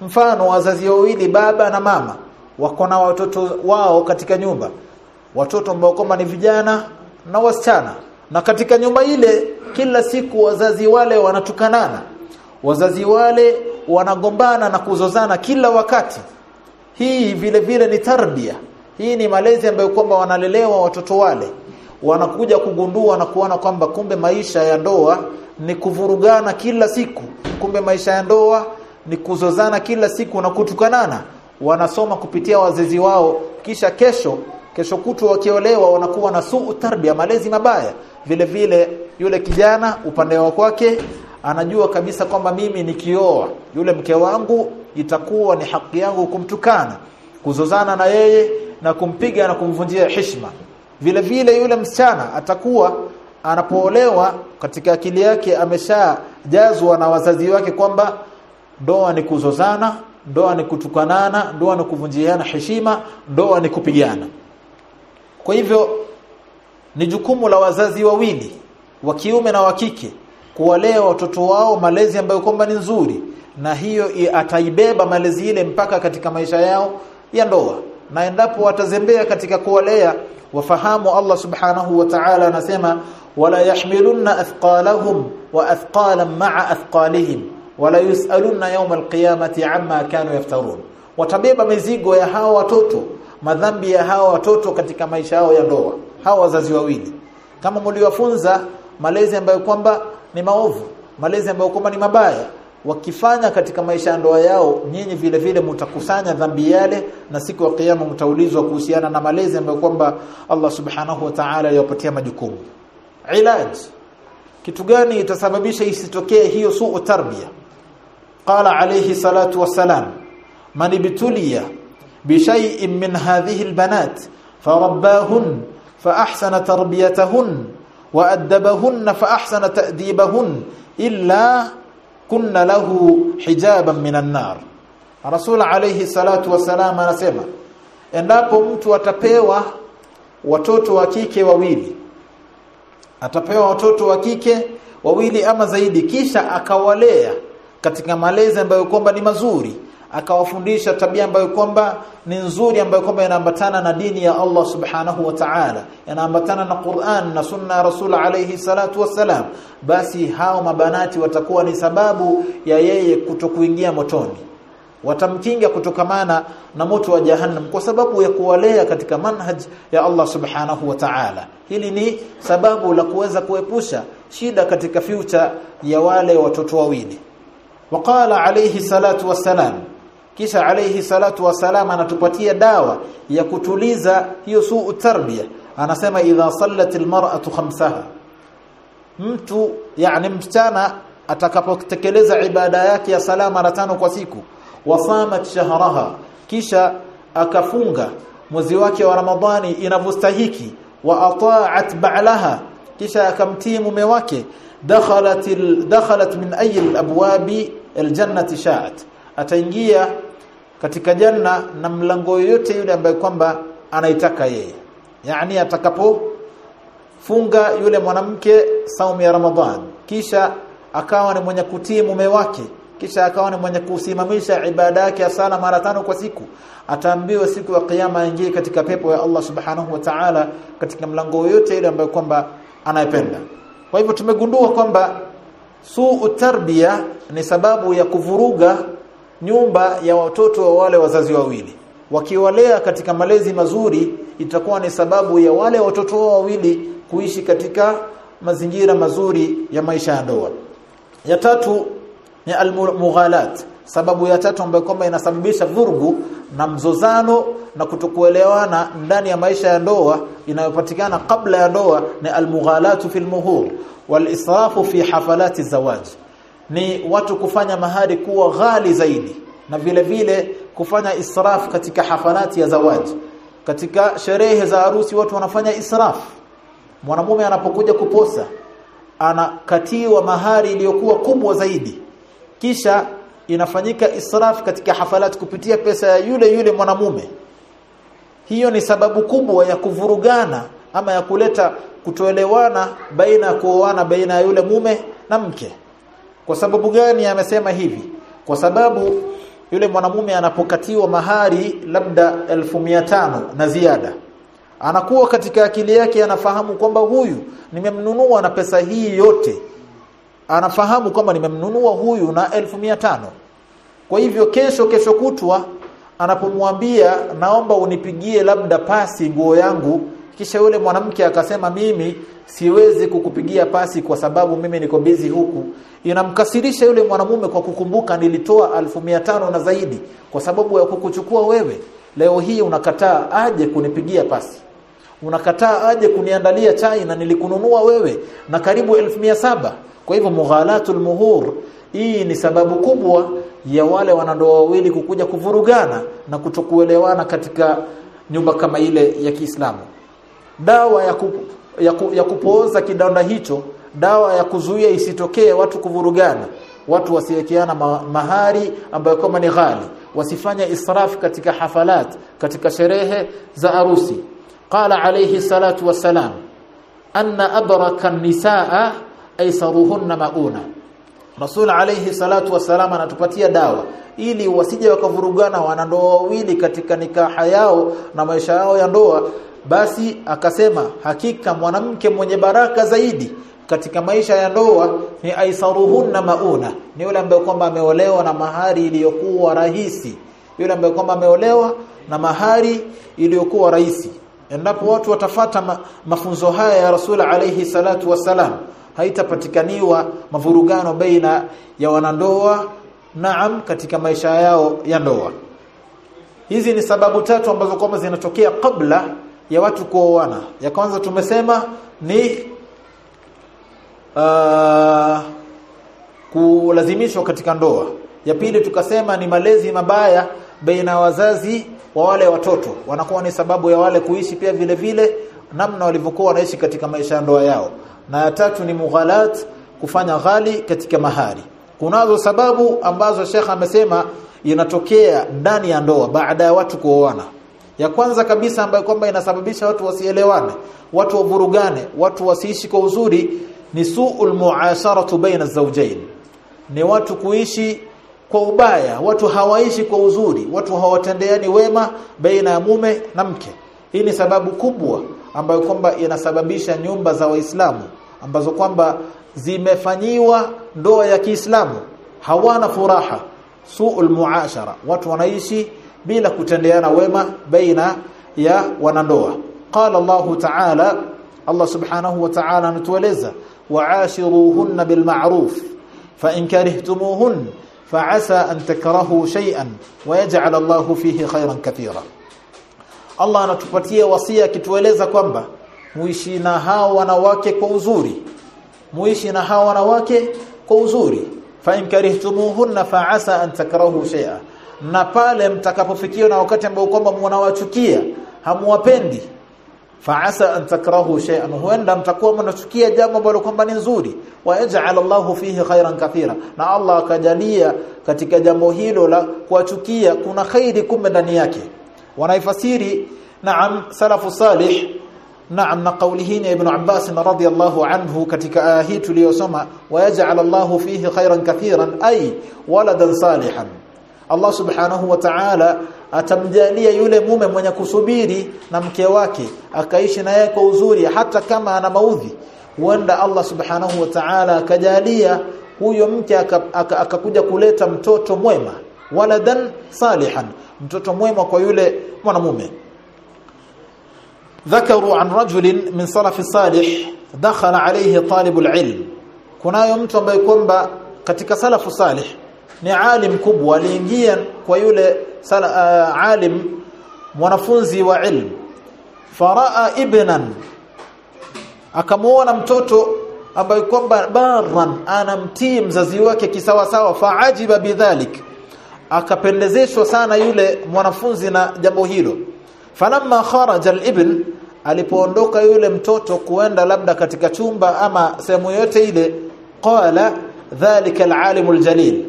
Mfano wazazi wawili baba na mama wako na watoto wao katika nyumba. Watoto ambao kwamba ni vijana na wasichana. Na katika nyumba ile kila siku wazazi wale wanatukanana. Wazazi wale wanagombana na kuzozana kila wakati. Hii vile vile ni tarbia hii ni malezi ambayo kwamba wanalelewa watoto wale. Wanakuja kugundua na kuona kwamba kumbe maisha ya ndoa ni kuvurugana kila siku. Kumbe maisha ya ndoa ni kuzozana kila siku na kutukanana. Wanasoma kupitia wazazi wao. Kisha kesho kesho kutu wakiolewa wanakuwa na suu tarbia malezi mabaya. Vile vile yule kijana upande wa kwake anajua kabisa kwamba mimi nikioa yule mke wangu itakuwa ni haki yangu kumtukana. Kuzozana na yeye na kumpiga na kumvunjia heshima. Vile vile yule msichana atakuwa anapoolewa katika akili yake ameshajazwa na wazazi wake kwamba ndoa ni kuzozana ndoa ni kutukanana ndoa ni kuvunjiana heshima ndoa ni kupigana. Kwa hivyo ni jukumu la wazazi wawili wa kiume na wa kike kuwalea watoto wao malezi ambayo kwamba ni nzuri na hiyo ataibeba malezi ile mpaka katika maisha yao ya ndoa na endapo watazembea katika kuwalea wafahamu Allah subhanahu wa ta'ala anasema wala yahmilunna athqalahum wa athqalan ma'a athqalihim wala yusaluna yawm alqiyamati amma kanu yaftarun. Watabeba mizigo ya hawa watoto madhambi ya hawa watoto katika maisha yao ya ndoa hawa wazazi wawili. Kama mliwafunza malezi ambayo kwamba ni maovu malezi ambayo kwamba ni mabaya wakifanya katika maisha ndoa yao nyinyi vile vile mtakusanya dhambi yale na siku ya kiyama mtaulizwa kuhusiana na malezi ambayo kwamba Allah subhanahu wa ta'ala aliyopatia majukumu. Ilaj kitu gani itasababisha isitokee hiyo suu tarbia qala alayhi salatu wassalam man ibtuliya bishay'in min hadhihi albanat farabbahun fa ahsana tarbiyatahun wa addabahun fa ahsana ta'dibahun illa kunna lahu hijaban minan nar. Rasul alayhi salatu wasalam anasema endapo mtu atapewa watoto wa kike wawili atapewa watoto wa kike wawili ama zaidi kisha akawalea katika malezi ambayo kwamba ni mazuri akawafundisha tabia ambayo kwamba ni nzuri ambayo kwamba inaambatana na dini ya Allah subhanahu wa ta'ala inaambatana na Qur'an na sunna ya Rasul alayhi salatu wassalam basi hao mabanati watakuwa ni sababu ya yeye kutokuingia motoni watamkinga kutokamana na moto wa jahannam kwa sababu ya kuwalea katika manhaj ya Allah subhanahu wa ta'ala hili ni sababu la kuweza kuepusha shida katika future ya wale watoto wawili وقال عليه الصلاه والسلام kisha alayhi salatu wasalam anatupatia dawa ya kutuliza hiyo suu tarbia anasema idha sallatil mar'atu khamsaha. Mtu yani msichana atakapotekeleza ibada yake ya sala mara tano kwa siku wasamat shahraha kisha akafunga mwezi wake wa ramadhani inavyostahiki wa ata'at ba'laha kisha akamtii mume wake dakhalat dakhalat min ayi alabwabi aljannati sha'at. Ataingia katika janna na mlango yote yule ambaye kwamba anaitaka yeye. Yani atakapo funga yule mwanamke saumu ya ramadhan kisha akawa ni mwenye kutii mume wake kisha akawa ni mwenye kusimamisha ibada yake ya sala mara tano kwa siku ataambiwa siku ya kiyama aingie katika pepo ya Allah subhanahu wa ta'ala katika mlango yote ile ambayo kwamba anayependa. Kwa hivyo tumegundua kwamba suu tarbia ni sababu ya kuvuruga nyumba ya watoto wa wale wazazi wawili. Wakiwalea katika malezi mazuri itakuwa ni sababu ya wale watoto wao wawili kuishi katika mazingira mazuri ya maisha ya ndoa. Ya tatu ni almughalat sababu ya tatu ambayo kwamba inasababisha vurugu na mzozano na kutokuelewana ndani ya maisha ya ndoa inayopatikana kabla ya ndoa ni almughalatu fil muhur walisrafu fi hafalati zawaj ni watu kufanya mahari kuwa ghali zaidi na vile vile kufanya israf katika hafalati ya zawaji katika sherehe za harusi watu wanafanya israf. Mwanamume anapokuja kuposa anakatiwa mahari iliyokuwa kubwa zaidi. Kisha inafanyika israf katika hafalati kupitia pesa ya yule yule mwanamume. Hiyo ni sababu kubwa ya kuvurugana ama ya kuleta kutoelewana baina ya kuoana baina ya yule mume na mke kwa sababu gani amesema hivi? Kwa sababu yule mwanamume anapokatiwa mahari labda 1500 na ziada anakuwa katika akili yake anafahamu kwamba huyu nimemnunua na pesa hii yote anafahamu kwamba nimemnunua huyu na 1500 kwa hivyo kesho kesho kutwa anapomwambia naomba unipigie labda pasi nguo yangu kisha yule mwanamke akasema mimi siwezi kukupigia pasi kwa sababu mimi niko busy huku. Inamkasirisha yule mwanamume kwa kukumbuka nilitoa 1500 na zaidi kwa sababu ya kukuchukua wewe. Leo hii unakataa aje kunipigia pasi? Unakataa aje kuniandalia chai na nilikununua wewe na karibu 1700 kwa hivyo mughalatul muhur hii ni sababu kubwa ya wale wanandoa wawili kukuja kuvurugana na kutokuelewana katika nyumba kama ile ya Kiislamu dawa ya, ku, ya, ku, ya kupooza kidonda hicho dawa ya kuzuia isitokee watu kuvurugana watu wasiwekeana ma, mahari ambayo kama ni ghali wasifanya israf katika hafalat katika sherehe za arusi. Qala alayhi salatu wassalam anna abraka nisaa aisaruhunna mauna Rasul alayhi salatu wasalama anatupatia dawa ili wasije wakavurugana wanandoa wawili katika nikaha yao na maisha yao ya ndoa. Basi akasema hakika mwanamke mwenye baraka zaidi katika maisha ya ndoa ni aisaruhunna mauna ni yule ambaye kwamba ameolewa na mahari iliyokuwa rahisi yule ambaye kwamba ameolewa na mahari iliyokuwa rahisi. Endapo watu watafata ma, mafunzo haya ya Rasul alayhi salatu wasalam haitapatikaniwa mavurugano baina ya wanandoa naam katika maisha yao ya ndoa. Hizi ni sababu tatu ambazo kwamba zinatokea kabla ya watu kuoana. Ya kwanza tumesema ni uh, kulazimishwa katika ndoa. Ya pili tukasema ni malezi mabaya baina ya wazazi wa wale watoto. Wanakuwa ni sababu ya wale kuishi pia vile vile namna walivyokuwa wanaishi katika maisha ya ndoa yao na ya tatu ni mughalat kufanya ghali katika mahari kunazo sababu ambazo Sheikh amesema inatokea ndani ya ndoa baada ya watu kuoana. Ya kwanza kabisa ambayo kwamba inasababisha watu wasielewane watu wavurugane watu wasiishi kwa uzuri ni suul muasharatu baina zawjain ni watu kuishi kwa ubaya watu hawaishi kwa uzuri watu hawatendeani wema baina ya mume na mke. Hii ni sababu kubwa ambayo kwamba inasababisha nyumba za waislamu ambazo kwamba zimefanyiwa ndoa ya Kiislamu. Hawana furaha. Suul muashara. Watu wanaishi bila kutendeana wema baina ya wanandoa. Qala Allah ta'ala Allah subhanahu wa ta'ala anatueleza wa'ashiruhunna bil ma'ruf fa in karihtumuhun fa'asa an takrahu shay'an wa yaj'al Allah fihi khayran kathira. Allah anatupatia wasia akitueleza kwamba muishi na hao wanawake kwa uzuri. Muishi na hao wanawake kwa uzuri. Fa imkarihtumuhunna fa asa an takrahu shay'a. Na pale mtakapofikia na wakati ambao kwamba mnawachukia hamuwapendi. Fa asa an takrahu shay'an. Huenda mtakuwa mnachukia jambo ambalo kwamba ni nzuri. Wa yaj'al Allahu fihi khairan kathira. Na Allah akajalia katika jambo hilo la kuwachukia kuna khairi kumbe ndani yake. Wanaifasiri naam salafu salih naam na kaulihi ni ibn Abbas radhiyallahu anhu katika aya hii tuliyosoma wayaj'al Allahu fihi khairan kathiran ay waladan salihan. Allah subhanahu wa ta'ala atamjalia yule mume mwenye kusubiri na mke wake akaishi naye kwa uzuri hata kama ana maudhi. Huenda Allah subhanahu wa ta'ala akajalia huyo mke akakuja aka, aka kuleta mtoto mwema waladan salihan mtoto mwema kwa yule mwanamume dhakaru an rajulin min salafi salih dakhala alayhi talibul ilm kunayo mtu ambaye kwamba katika salafu salih ni alim kubwa aliingia kwa yule sala, uh, alim mwanafunzi wa ilm faraa ibnan akamuona mtoto ambaye kwamba barran anamtii mzazi wake kisawa sawa faajiba bidhalik akapendezeshwa sana yule mwanafunzi na jambo hilo falamma kharaja al-ibn alipoondoka yule mtoto kuenda labda katika chumba ama sehemu yote ile qala dhalika al-alim al-jalil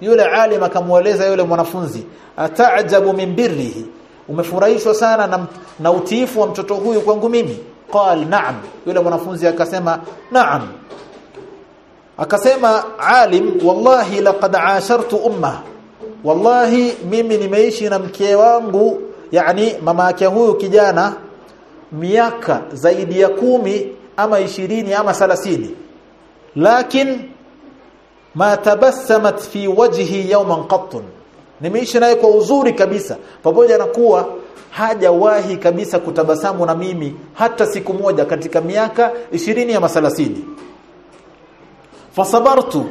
yule alim akamueleza yule mwanafunzi ataajabu min birrihi? Umefurahishwa sana na, na utiifu wa mtoto huyu kwangu mimi. Qal na'am. Yule mwanafunzi akasema na'am. Akasema alim wallahi laqad ashartu umma wallahi mimi nimeishi na mke wangu yani mama yake huyu kijana miaka zaidi ya kumi ama ishirini ama thalathini. Lakin ma tabassamat fi wajhi yawman qattun. Nimeishi naye kwa uzuri kabisa pamoja na kuwa hajawahi kabisa kutabasamu na mimi hata siku moja katika miaka ishirini ama thalathini. Fasabartu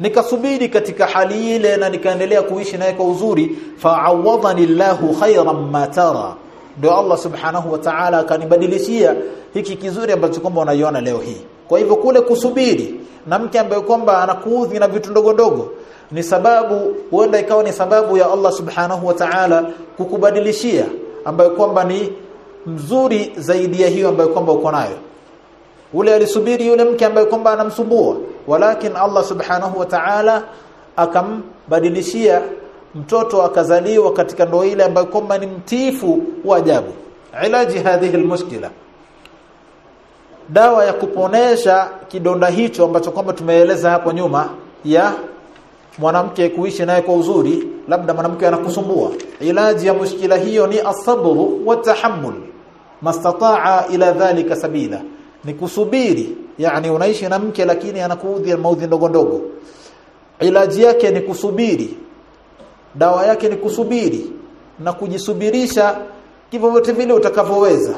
nikasubiri katika hali ile na nikaendelea kuishi naye kwa uzuri fa'awadhani Allahu khayran ma tara ndio Allah subhanahu wa ta'ala akanibadilishia hiki kizuri ambacho kwamba unaiona leo hii. Kwa hivyo kule kusubiri na mke ambaye kwamba anakuudhi na vitu ndogo ndogo ni sababu huenda ikawa ni sababu ya Allah subhanahu wa ta'ala kukubadilishia ambayo kwamba ni mzuri zaidi ya hiyo ambayo kwamba uko nayo. Ule alisubiri yule mke ambaye kwamba anamsumbua walakin Allah subhanahu wa ta'ala akambadilishia mtoto akazaliwa katika ndoa ile ambayo kwamba ni mtifu wa ajabu. Ilaji hadhihi almushkila. Dawa ya kuponesha kidonda hicho ambacho kwamba tumeeleza hapo nyuma ya mwanamke kuishi naye kwa uzuri labda mwanamke anakusumbua. Ilaji ya mushkila hiyo ni asabru wa tahammul. Mastataa ila dhalika sabila. Ni kusubiri yani unaishi na mke lakini anakuudhi maudhi ndogo ndogo. Ilaji yake ni kusubiri dawa yake ni kusubiri na kujisubirisha kivyo vyote vile utakavyoweza.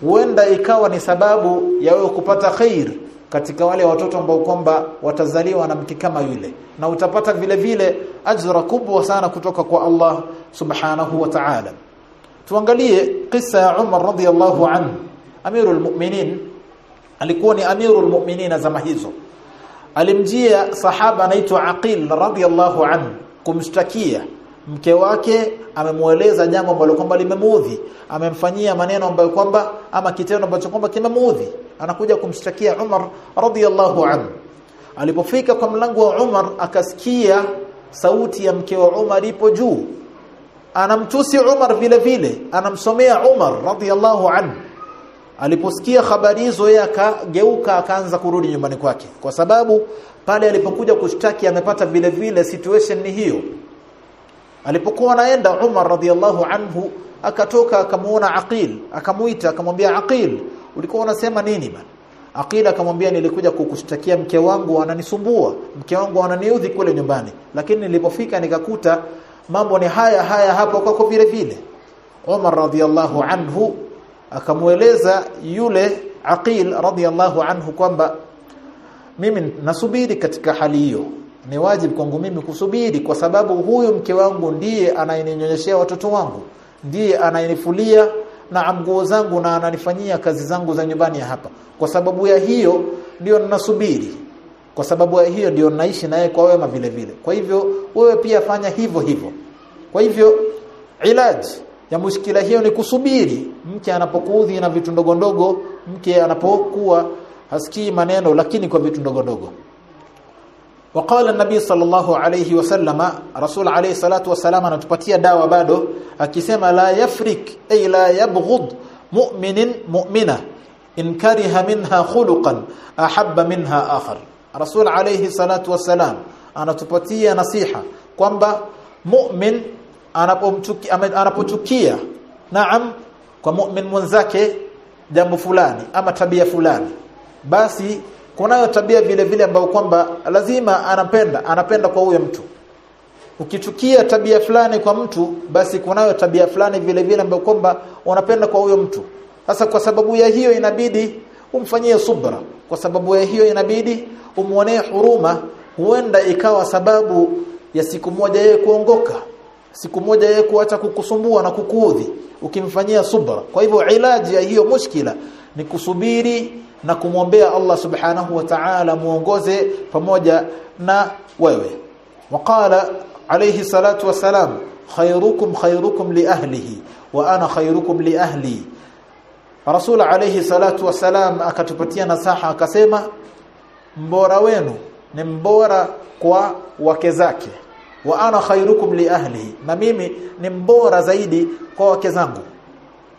Huenda ikawa ni sababu ya wewe kupata khair katika wale watoto ambao kwamba watazaliwa na mke kama yule. Na utapata vile vile ajra kubwa sana kutoka kwa Allah subhanahu wa ta'ala. Tuangalie kisa ya Umar radhiyallahu anhu. Amirul mu'minin alikuwa ni amirul mu'minin zama hizo. Alimjia sahaba anaitwa Aqil radhiyallahu anhu kumshtakia. Mke wake amemueleza jambo ambalo kwamba limemuudhi. Amemfanyia maneno ambayo kwamba ama kitendo ambacho kwamba kimemudhi anakuja kumshtakia Umar radhiyallahu anhu. Alipofika kwa mlango wa Umar akasikia sauti ya mke wa Umar ipo juu. Anamtusi Umar vile vile. Anamsomea Umar radhiyallahu anhu. Aliposikia habari hizo yeye akageuka akaanza kurudi nyumbani kwake. Kwa sababu pale alipokuja kushtaki amepata vile vile situation ni hiyo. Alipokuwa anaenda Umar radhiallahu anhu akatoka akamuona Aqil akamuita akamwambia Aqil ulikuwa unasema nini bana? Aqil akamwambia nilikuja kukushtakia mke wangu ananisumbua. Mke wangu ananiudhi kule nyumbani. Lakini nilipofika nikakuta mambo ni haya haya hapo kwako vile vile. Umar radhiallahu anhu akamueleza yule Aqil radhiallahu anhu kwamba mimi nasubiri katika hali hiyo. Ni wajibu kwangu mimi kusubiri kwa sababu huyu mke wangu ndiye anayeninyonyeshea watoto wangu ndiye anayenifulia na nguo zangu na ananifanyia kazi zangu za nyumbani hapa. Kwa sababu ya hiyo ndio ninasubiri. Kwa sababu ya hiyo ndio naishi naye kwa wema vile vile. Kwa hivyo wewe pia fanya hivyo hivyo. Kwa hivyo ilaji ya mushkila hiyo ni kusubiri. Mke anapokuudhi na vitu ndogo ndogo mke anapokuwa hasikii maneno lakini kwa vitu ndogo ndogo. Waqala nabi sallallahu alayhi wasallama rasul alayhi salatu wasallam anatupatia dawa bado akisema la yafrik ay la yabghud mu'minin mu'mina in kariha minha khuluqan ahabba minha akhar. Rasul alayhi salatu wasallam anatupatia nasiha kwamba mu'min anapomchukia anapochukia naam kwa mu'min mwenzake jambo fulani ama tabia fulani basi kunayo tabia vile vile ambayo kwamba lazima anapenda anapenda kwa huyo mtu. Ukichukia tabia fulani kwa mtu basi kunayo tabia fulani vile vile ambayo kwamba unapenda kwa huyo mtu. Sasa kwa sababu ya hiyo inabidi umfanyie subra. Kwa sababu ya hiyo inabidi umuonee huruma huenda ikawa sababu ya siku moja yeye kuongoka siku moja yeye kuacha kukusumbua na kukuudhi ukimfanyia subra. Kwa hivyo ilaji ya hiyo mushkila ni kusubiri na kumwombea Allah subhanahu wa ta'ala muongoze pamoja na wewe. Waqala alayhi salatu wasalam khayrukum khayrukum li ahlihi wa ana khayrukum li ahli. Rasul alayhi salatu wasalam akatupatia nasaha akasema mbora wenu ni mbora kwa wake zake. Wa ana khayrukum li ahlihi na mimi ni mbora zaidi kwa wake zangu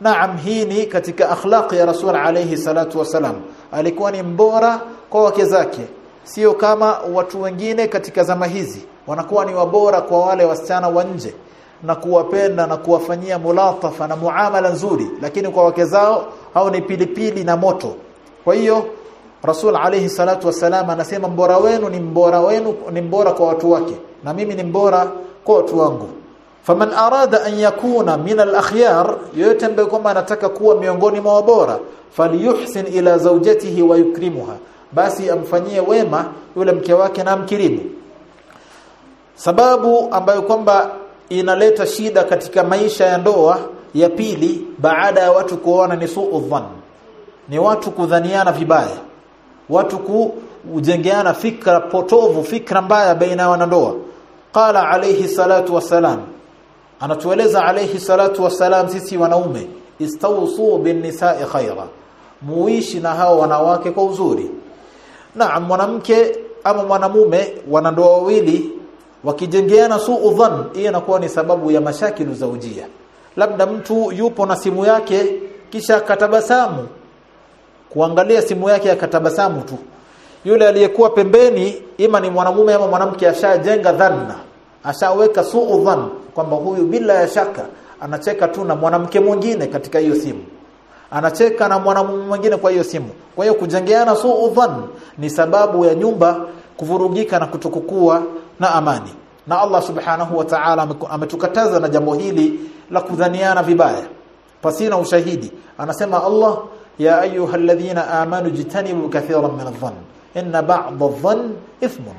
Naam hii ni katika akhlaq ya Rasul alayhi salatu wasalam. Alikuwa ni mbora kwa wake zake. Sio kama watu wengine katika zama hizi wanakuwa ni wabora kwa wale wasichana wa nje na kuwapenda na kuwafanyia mulatafa na muamala nzuri lakini kwa wake zao hao ni pilipili na moto. Kwa hiyo Rasul alayhi salatu wasalam anasema mbora wenu ni mbora wenu ni mbora kwa watu wake na mimi ni mbora kwa watu wangu faman arada an yakuna min al-akhyar yote ambaye kwamba anataka kuwa miongoni mwa bora falyuhsin ila zawjatihi wa yukrimuha basi amfanyie wema yule mke wake na amkirimu. Sababu ambayo kwamba inaleta shida katika maisha ya ndoa ya pili baada ya watu kuona ni suu dhann. Ni watu kudhaniana vibaya. Watu kujengeana fikra potovu fikra mbaya baina ya wanandoa. Qala alayhi salatu wassalam anatueleza alayhi salatu wassalam sisi wanaume istawsu bin nisa'i khaira muishi na hao wanawake kwa uzuri. Naam mwanamke ama mwanamume wanandoa wawili wakijengeana suu dhan hiyo inakuwa ni sababu ya mashakilu zaujia labda mtu yupo na simu yake kisha akatabasamu kuangalia simu yake akatabasamu tu. Yule aliyekuwa pembeni ima ni mwanamume ama mwanamke ashajenga dhanna ashaweka suu dhann kwamba huyu bila ya shaka anacheka tu na mwanamke mwingine katika hiyo simu. Anacheka na mwanamume mwingine kwa hiyo simu. Kwa hiyo kujengeana suu dhann ni sababu ya nyumba kuvurugika na kutokukua na amani. Na Allah subhanahu wa ta'ala ametukataza na jambo hili la kudhaniana vibaya. Pasina ushahidi. Anasema Allah ya ayyuhalladhina amanu jitanibu kathiran min adh-dhann inna ba'd adh-dhann ithmun.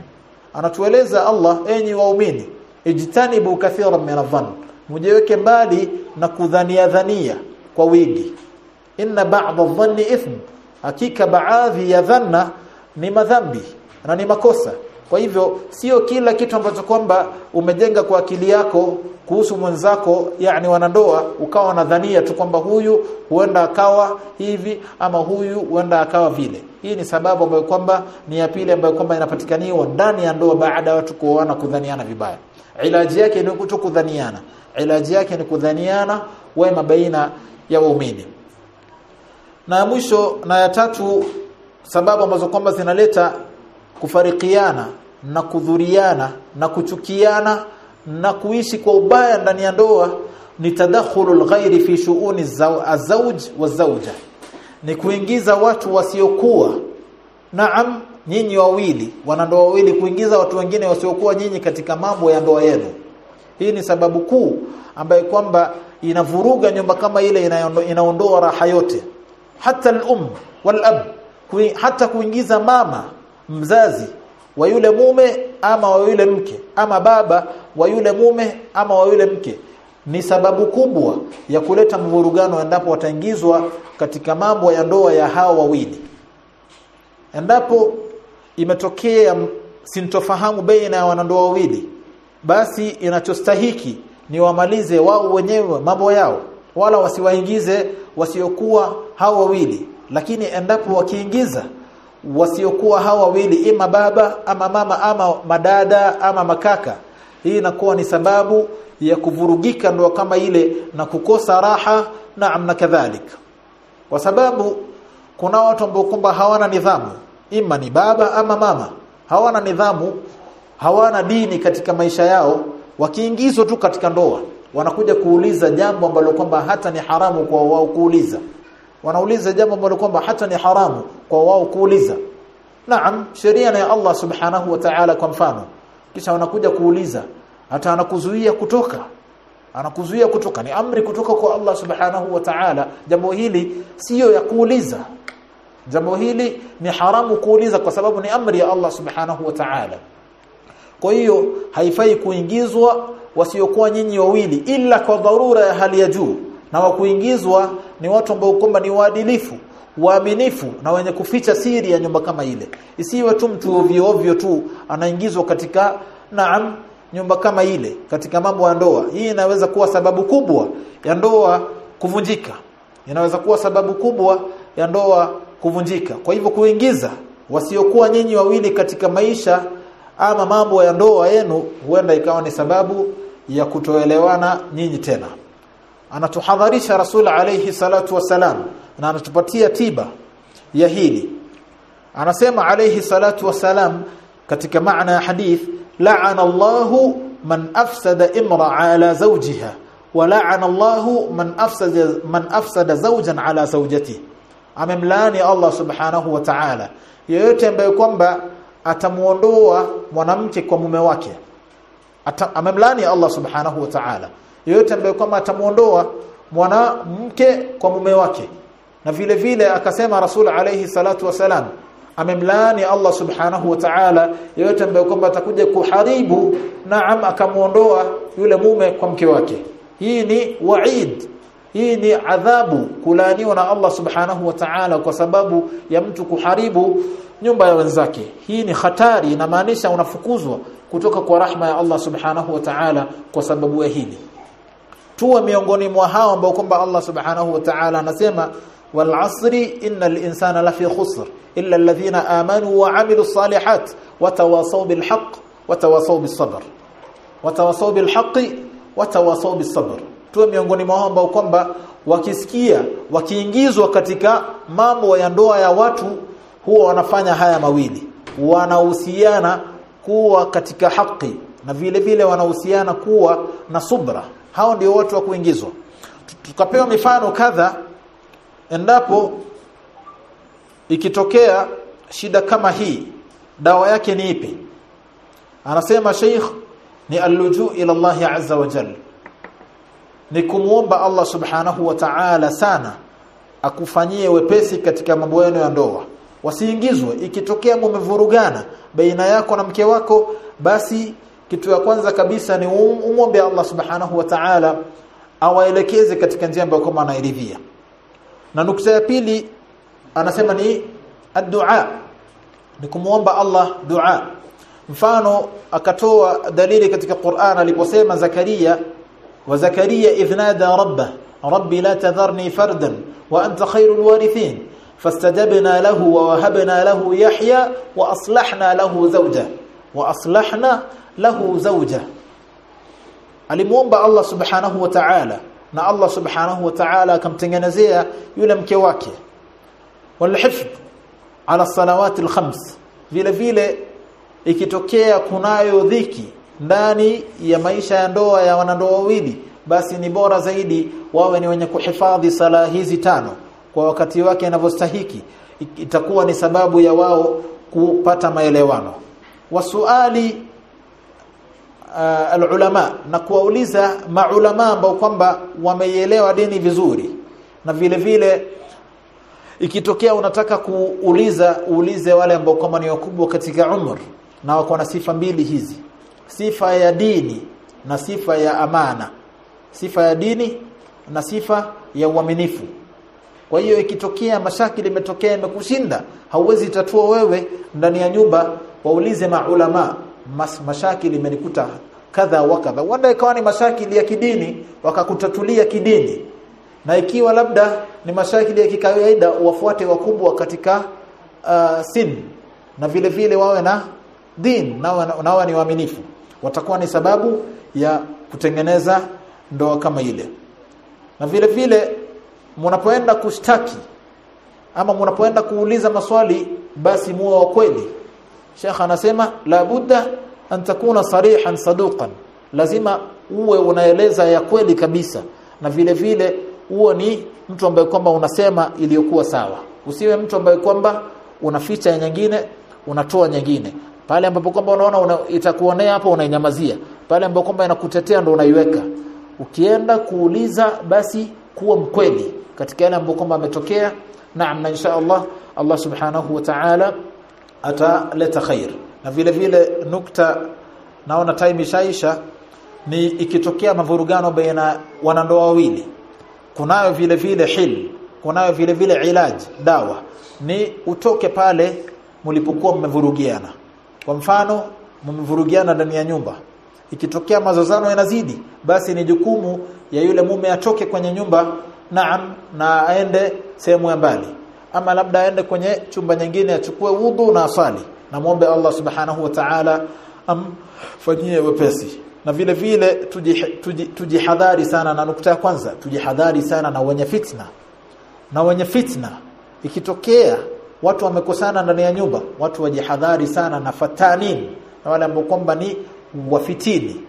Anatueleza Allah enyi waumini ijtanibu kathiran min adh-dhann mujiweke mbali na kudhania dhania kwa wingi. Inna ba'd adh-dhanni ithm hakika baadhi ya dhanna ni madhambi na ni makosa. Kwa hivyo sio kila kitu ambacho kwamba umejenga kwa akili yako kuhusu mwenzako yani wanandoa ukawa nadhania tu kwamba huyu huenda akawa hivi ama huyu huenda akawa vile. Hii ni sababu ambayo kwamba ni ya pili ambayo kwamba inapatikaniwa ndani ya ndoa baada ya watu kuoana kudhaniana vibaya ilaji yake ni kuto kudhaniana. Ilaji yake ni kudhaniana wema baina ya waumini. Na ya mwisho na ya tatu sababu ambazo kwamba zinaleta kufarikiana na kudhuriana na kuchukiana na kuishi kwa ubaya ndani ya ndoa ni tadakhulul ghairi fi shu'uni zawj wa zawja. Ni kuingiza watu wasiokuwa. Naam nyinyi wawili wanandoa wawili kuingiza watu wengine wasiokuwa nyinyi katika mambo ya ndoa yenu. Hii ni sababu kuu ambayo kwamba inavuruga nyumba kama ile inaondoa raha yote. Hata al-um wal-ab hata kuingiza mama mzazi wa yule mume ama wa yule mke ama baba wa yule mume ama wa yule mke ni sababu kubwa ya kuleta mvurugano endapo wataingizwa katika mambo ya ndoa ya hawa wawili. Endapo imetokea sintofahamu baina ya wanandoa wawili. Basi inachostahiki ni wamalize wao wenyewe mambo yao wala wasiwaingize wasiokuwa hao wawili. Lakini endapo wakiingiza wasiokuwa hao wawili ima baba ama mama ama madada ama makaka hii inakuwa ni sababu ya kuvurugika ndoa kama ile na kukosa raha na amna kadhalika. Kwa sababu kuna watu ambao kumba hawana nidhamu ima ni baba ama mama. Hawana nidhamu hawana dini katika maisha yao. Wakiingizwa tu katika ndoa wanakuja kuuliza jambo ambalo kwamba hata ni haramu kwa wao kuuliza. Wanauliza jambo ambalo kwamba hata ni haramu kwa wao kuuliza. Naam sheria ya Allah subhanahu wa ta'ala kwa mfano. Kisha wanakuja kuuliza hata anakuzuia kutoka. Anakuzuia kutoka ni amri kutoka kwa Allah subhanahu wa ta'ala. Jambo hili siyo ya kuuliza jambo hili ni haramu kuuliza kwa sababu ni amri ya Allah subhanahu wa ta'ala. Kwa hiyo haifai kuingizwa wasiokuwa nyinyi wawili ila kwa dharura ya hali ya juu. Na wa kuingizwa ni watu ambao kwamba ni waadilifu waaminifu na wenye kuficha siri ya nyumba kama ile. Isiwe tu mtu ovyo ovyo tu anaingizwa katika naam nyumba kama ile katika mambo ya ndoa. Hii inaweza kuwa sababu kubwa ya ndoa kuvunjika. Inaweza kuwa sababu kubwa ya ndoa kuvunjika. Kwa hivyo kuingiza wasiokuwa nyinyi wawili katika maisha ama mambo ya ndoa yenu huenda ikawa ni sababu ya kutoelewana nyinyi tena. Anatuhadharisha rasul alayhi salatu wasalam na anatupatia tiba ya hili. Anasema alayhi salatu wasalam katika maana ya hadith la'ana Allahu man afsada imra ala zawjiha wa la'ana Allahu man afsada man afsada zawjan ala zawjatihi amemlaani Allah subhanahu wa ta'ala. Yeyote ambaye kwamba atamuondoa mwanamke kwa mume wake amemlaani Allah subhanahu wa ta'ala. Yeyote ambaye kwamba atamuondoa mwanamke kwa mume wake. Na vile vile akasema rasul alayhi salatu wasalam amemlaani Allah subhanahu wa ta'ala. Yeyote ambaye kwamba atakuja kuharibu naam akamuondoa yule mume kwa mke wake. Hii ni waid hii ni adhabu kulaaniwa na Allah subhanahu wa ta'ala kwa sababu ya mtu kuharibu nyumba ya wenzake hii ni hatari inamaanisha unafukuzwa kutoka kwa rahma ya Allah subhanahu wa ta'ala kwa sababu ya hili tuwe miongoni mwa hao ambao kwamba Allah subhanahu wa ta'ala anasema wal asri innal insana lafi khusr illa alladhina amanu wa amilus salihat watawasaw bil haqq watawasaw bis sabr watawasaw bil haqqi watawasaw bis sabr tuwe miongoni mwa ambao kwamba wakisikia wakiingizwa katika mambo ya ndoa ya watu huwa wanafanya haya mawili. Wanahusiana kuwa katika haki na vile vile wanahusiana kuwa na subra. Hao ndio watu wa kuingizwa. Tukapewa mifano kadha endapo ikitokea shida kama hii dawa yake ni ipi? Anasema sheikh ni alluju ila Allah azza wa jalla ni kumuomba Allah subhanahu wa ta'ala sana akufanyie wepesi katika mambo yenu ya ndoa. Wasiingizwe. Ikitokea mumevurugana baina yako na mke wako basi kitu ya kwanza kabisa ni umombe Allah subhanahu wa ta'ala awaelekeze katika njia ambayo kama anairidhia na nukta ya pili anasema ni addu'a. Ni kumuomba Allah dua. Mfano akatoa dalili katika Qur'an aliposema Zakaria وزكريا إذ نادى ربه ربي لا تذرني فردا وأنت خير الوارثين. فاستدبنا له ووهبنا له يحيى وأصلحنا له زوجة وأصلحنا له زوجة. المؤمن بالله سبحانه وتعالى نا الله سبحانه وتعالى كم تنجنزية يلم كواكي. والحفظ على الصلوات الخمس. فيلا فيلا ikitokea kunayo dhiki ndani ya maisha ya ndoa ya wanandoa wawili basi ni bora zaidi wawe ni wenye kuhifadhi sala hizi tano kwa wakati wake anavyostahiki itakuwa ni sababu ya wao kupata maelewano. Wasuali uh, alulama na kuwauliza maulama ambao kwamba wameielewa dini vizuri. Na vile vile ikitokea unataka kuuliza uulize wale ambao kama ni wakubwa katika umr na wako na sifa mbili hizi sifa ya dini na sifa ya amana sifa ya dini na sifa ya uaminifu. Kwa hiyo ikitokea mashaki limetokea imekushinda hauwezi tatua wewe ndani ya nyumba waulize maulama mas, mashaki limenikuta kadha wa kadha. Wanda ikawa ni mashakili ya kidini wakakutatulia kidini. Na ikiwa labda ni mashakili ya kikawaida wafuate wakubwa katika uh, sin. Na vile vile wawe na din na wawe ni waaminifu watakuwa ni sababu ya kutengeneza ndoa kama ile. Na vile vile mnapoenda kushtaki ama mnapoenda kuuliza maswali basi muwe wa kweli. Sheikh anasema la budda an takuna sarihan saduqan. Lazima uwe unaeleza ya kweli kabisa na vile vile uwe ni mtu ambaye kwamba unasema iliyokuwa sawa. Usiwe mtu ambaye kwamba unaficha nyingine unatoa nyingine pale ambapo kwamba unaona una, itakuonea hapo unainyamazia. Pale ambapo kwamba inakutetea ndo unaiweka. Ukienda kuuliza basi kuwa mkweli katika yale ambayo kwamba ametokea naam na insha Allah Allah subhanahu wa ta'ala ataleta khair. Na vile vile nukta naona time ishaisha ni ikitokea mavurugano baina wanandoa wawili. Kunayo vile vile hil kunayo vile vile ilaji dawa. Ni utoke pale mlipokuwa mmevurugiana kwa mfano mmevurugiana ndani ya nyumba. Ikitokea mazozano yanazidi basi ni jukumu ya yule mume atoke kwenye nyumba naam na aende sehemu ya mbali. Ama labda aende kwenye chumba nyingine achukue udhu na asali na muombe Allah subhanahu wa ta'ala amfanyie wepesi. Na vile vile tujihadhari tuji, sana na nukta ya kwanza tujihadhari sana na wenye fitna. Na wenye fitna ikitokea watu wamekosana ndani ya nyumba. Watu wajihadhari sana na fatanin na wale ambao kwamba ni wafitini.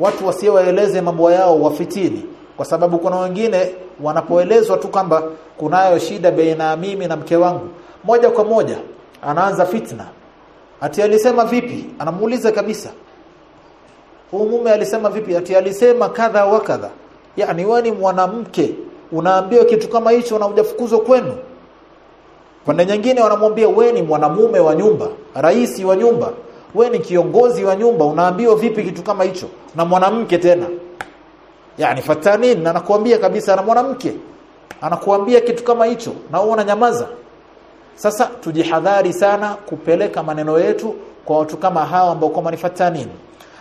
Watu wasioeleze mambo yao wafitini. Kwa sababu kuna wengine wanapoelezwa tu kwamba kunayo shida baina ya mimi na mke wangu. Moja kwa moja anaanza fitna. Ati alisema vipi? Anamuuliza kabisa. Huyu mume alisema vipi? Ati alisema kadha wa kadha. Yani wewe ni mwanamke. Unaambiwa kitu kama hicho na hujafukuzwa kwenu pande nyingine wanamwambia we ni mwanamume wa nyumba rais wa nyumba. We ni kiongozi wa nyumba unaambiwa vipi kitu kama hicho na mwanamke tena? Yani fatanin anakuambia kabisa na mwanamke anakuambia kitu kama hicho na wewe unanyamaza. Sasa tujihadhari sana kupeleka maneno yetu kwa watu kama hawa ambao kwamba ni fatanin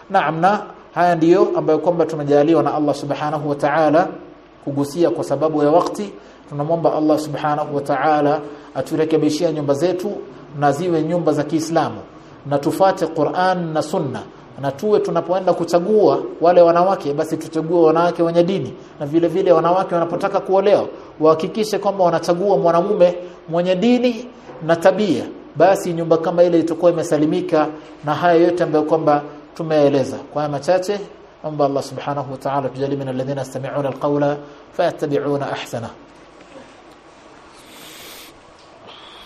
naam na haya ndiyo ambayo kwamba tumejaliwa na Allah subhanahu wa ta'ala kugusia kwa sababu ya wakati tunamwomba Allah subhanahu wa ta'ala aturekebishie nyumba zetu na ziwe nyumba za Kiislamu. Na tufate Qur'an na Sunna. Na tuwe tunapoenda kuchagua wale wanawake basi tuchague wanawake wenye dini. Na vile vile wanawake wanapotaka kuolewa wahakikishe kwamba wanachagua mwanamume mwenye dini na tabia. Basi nyumba kama ile itakuwa imesalimika na haya yote ambayo kwamba tumeeleza. Kwa machache omba Allah subhanahu wa ta'ala tujalie min alladhina yastami'una alqawla fayattabi'una ahsana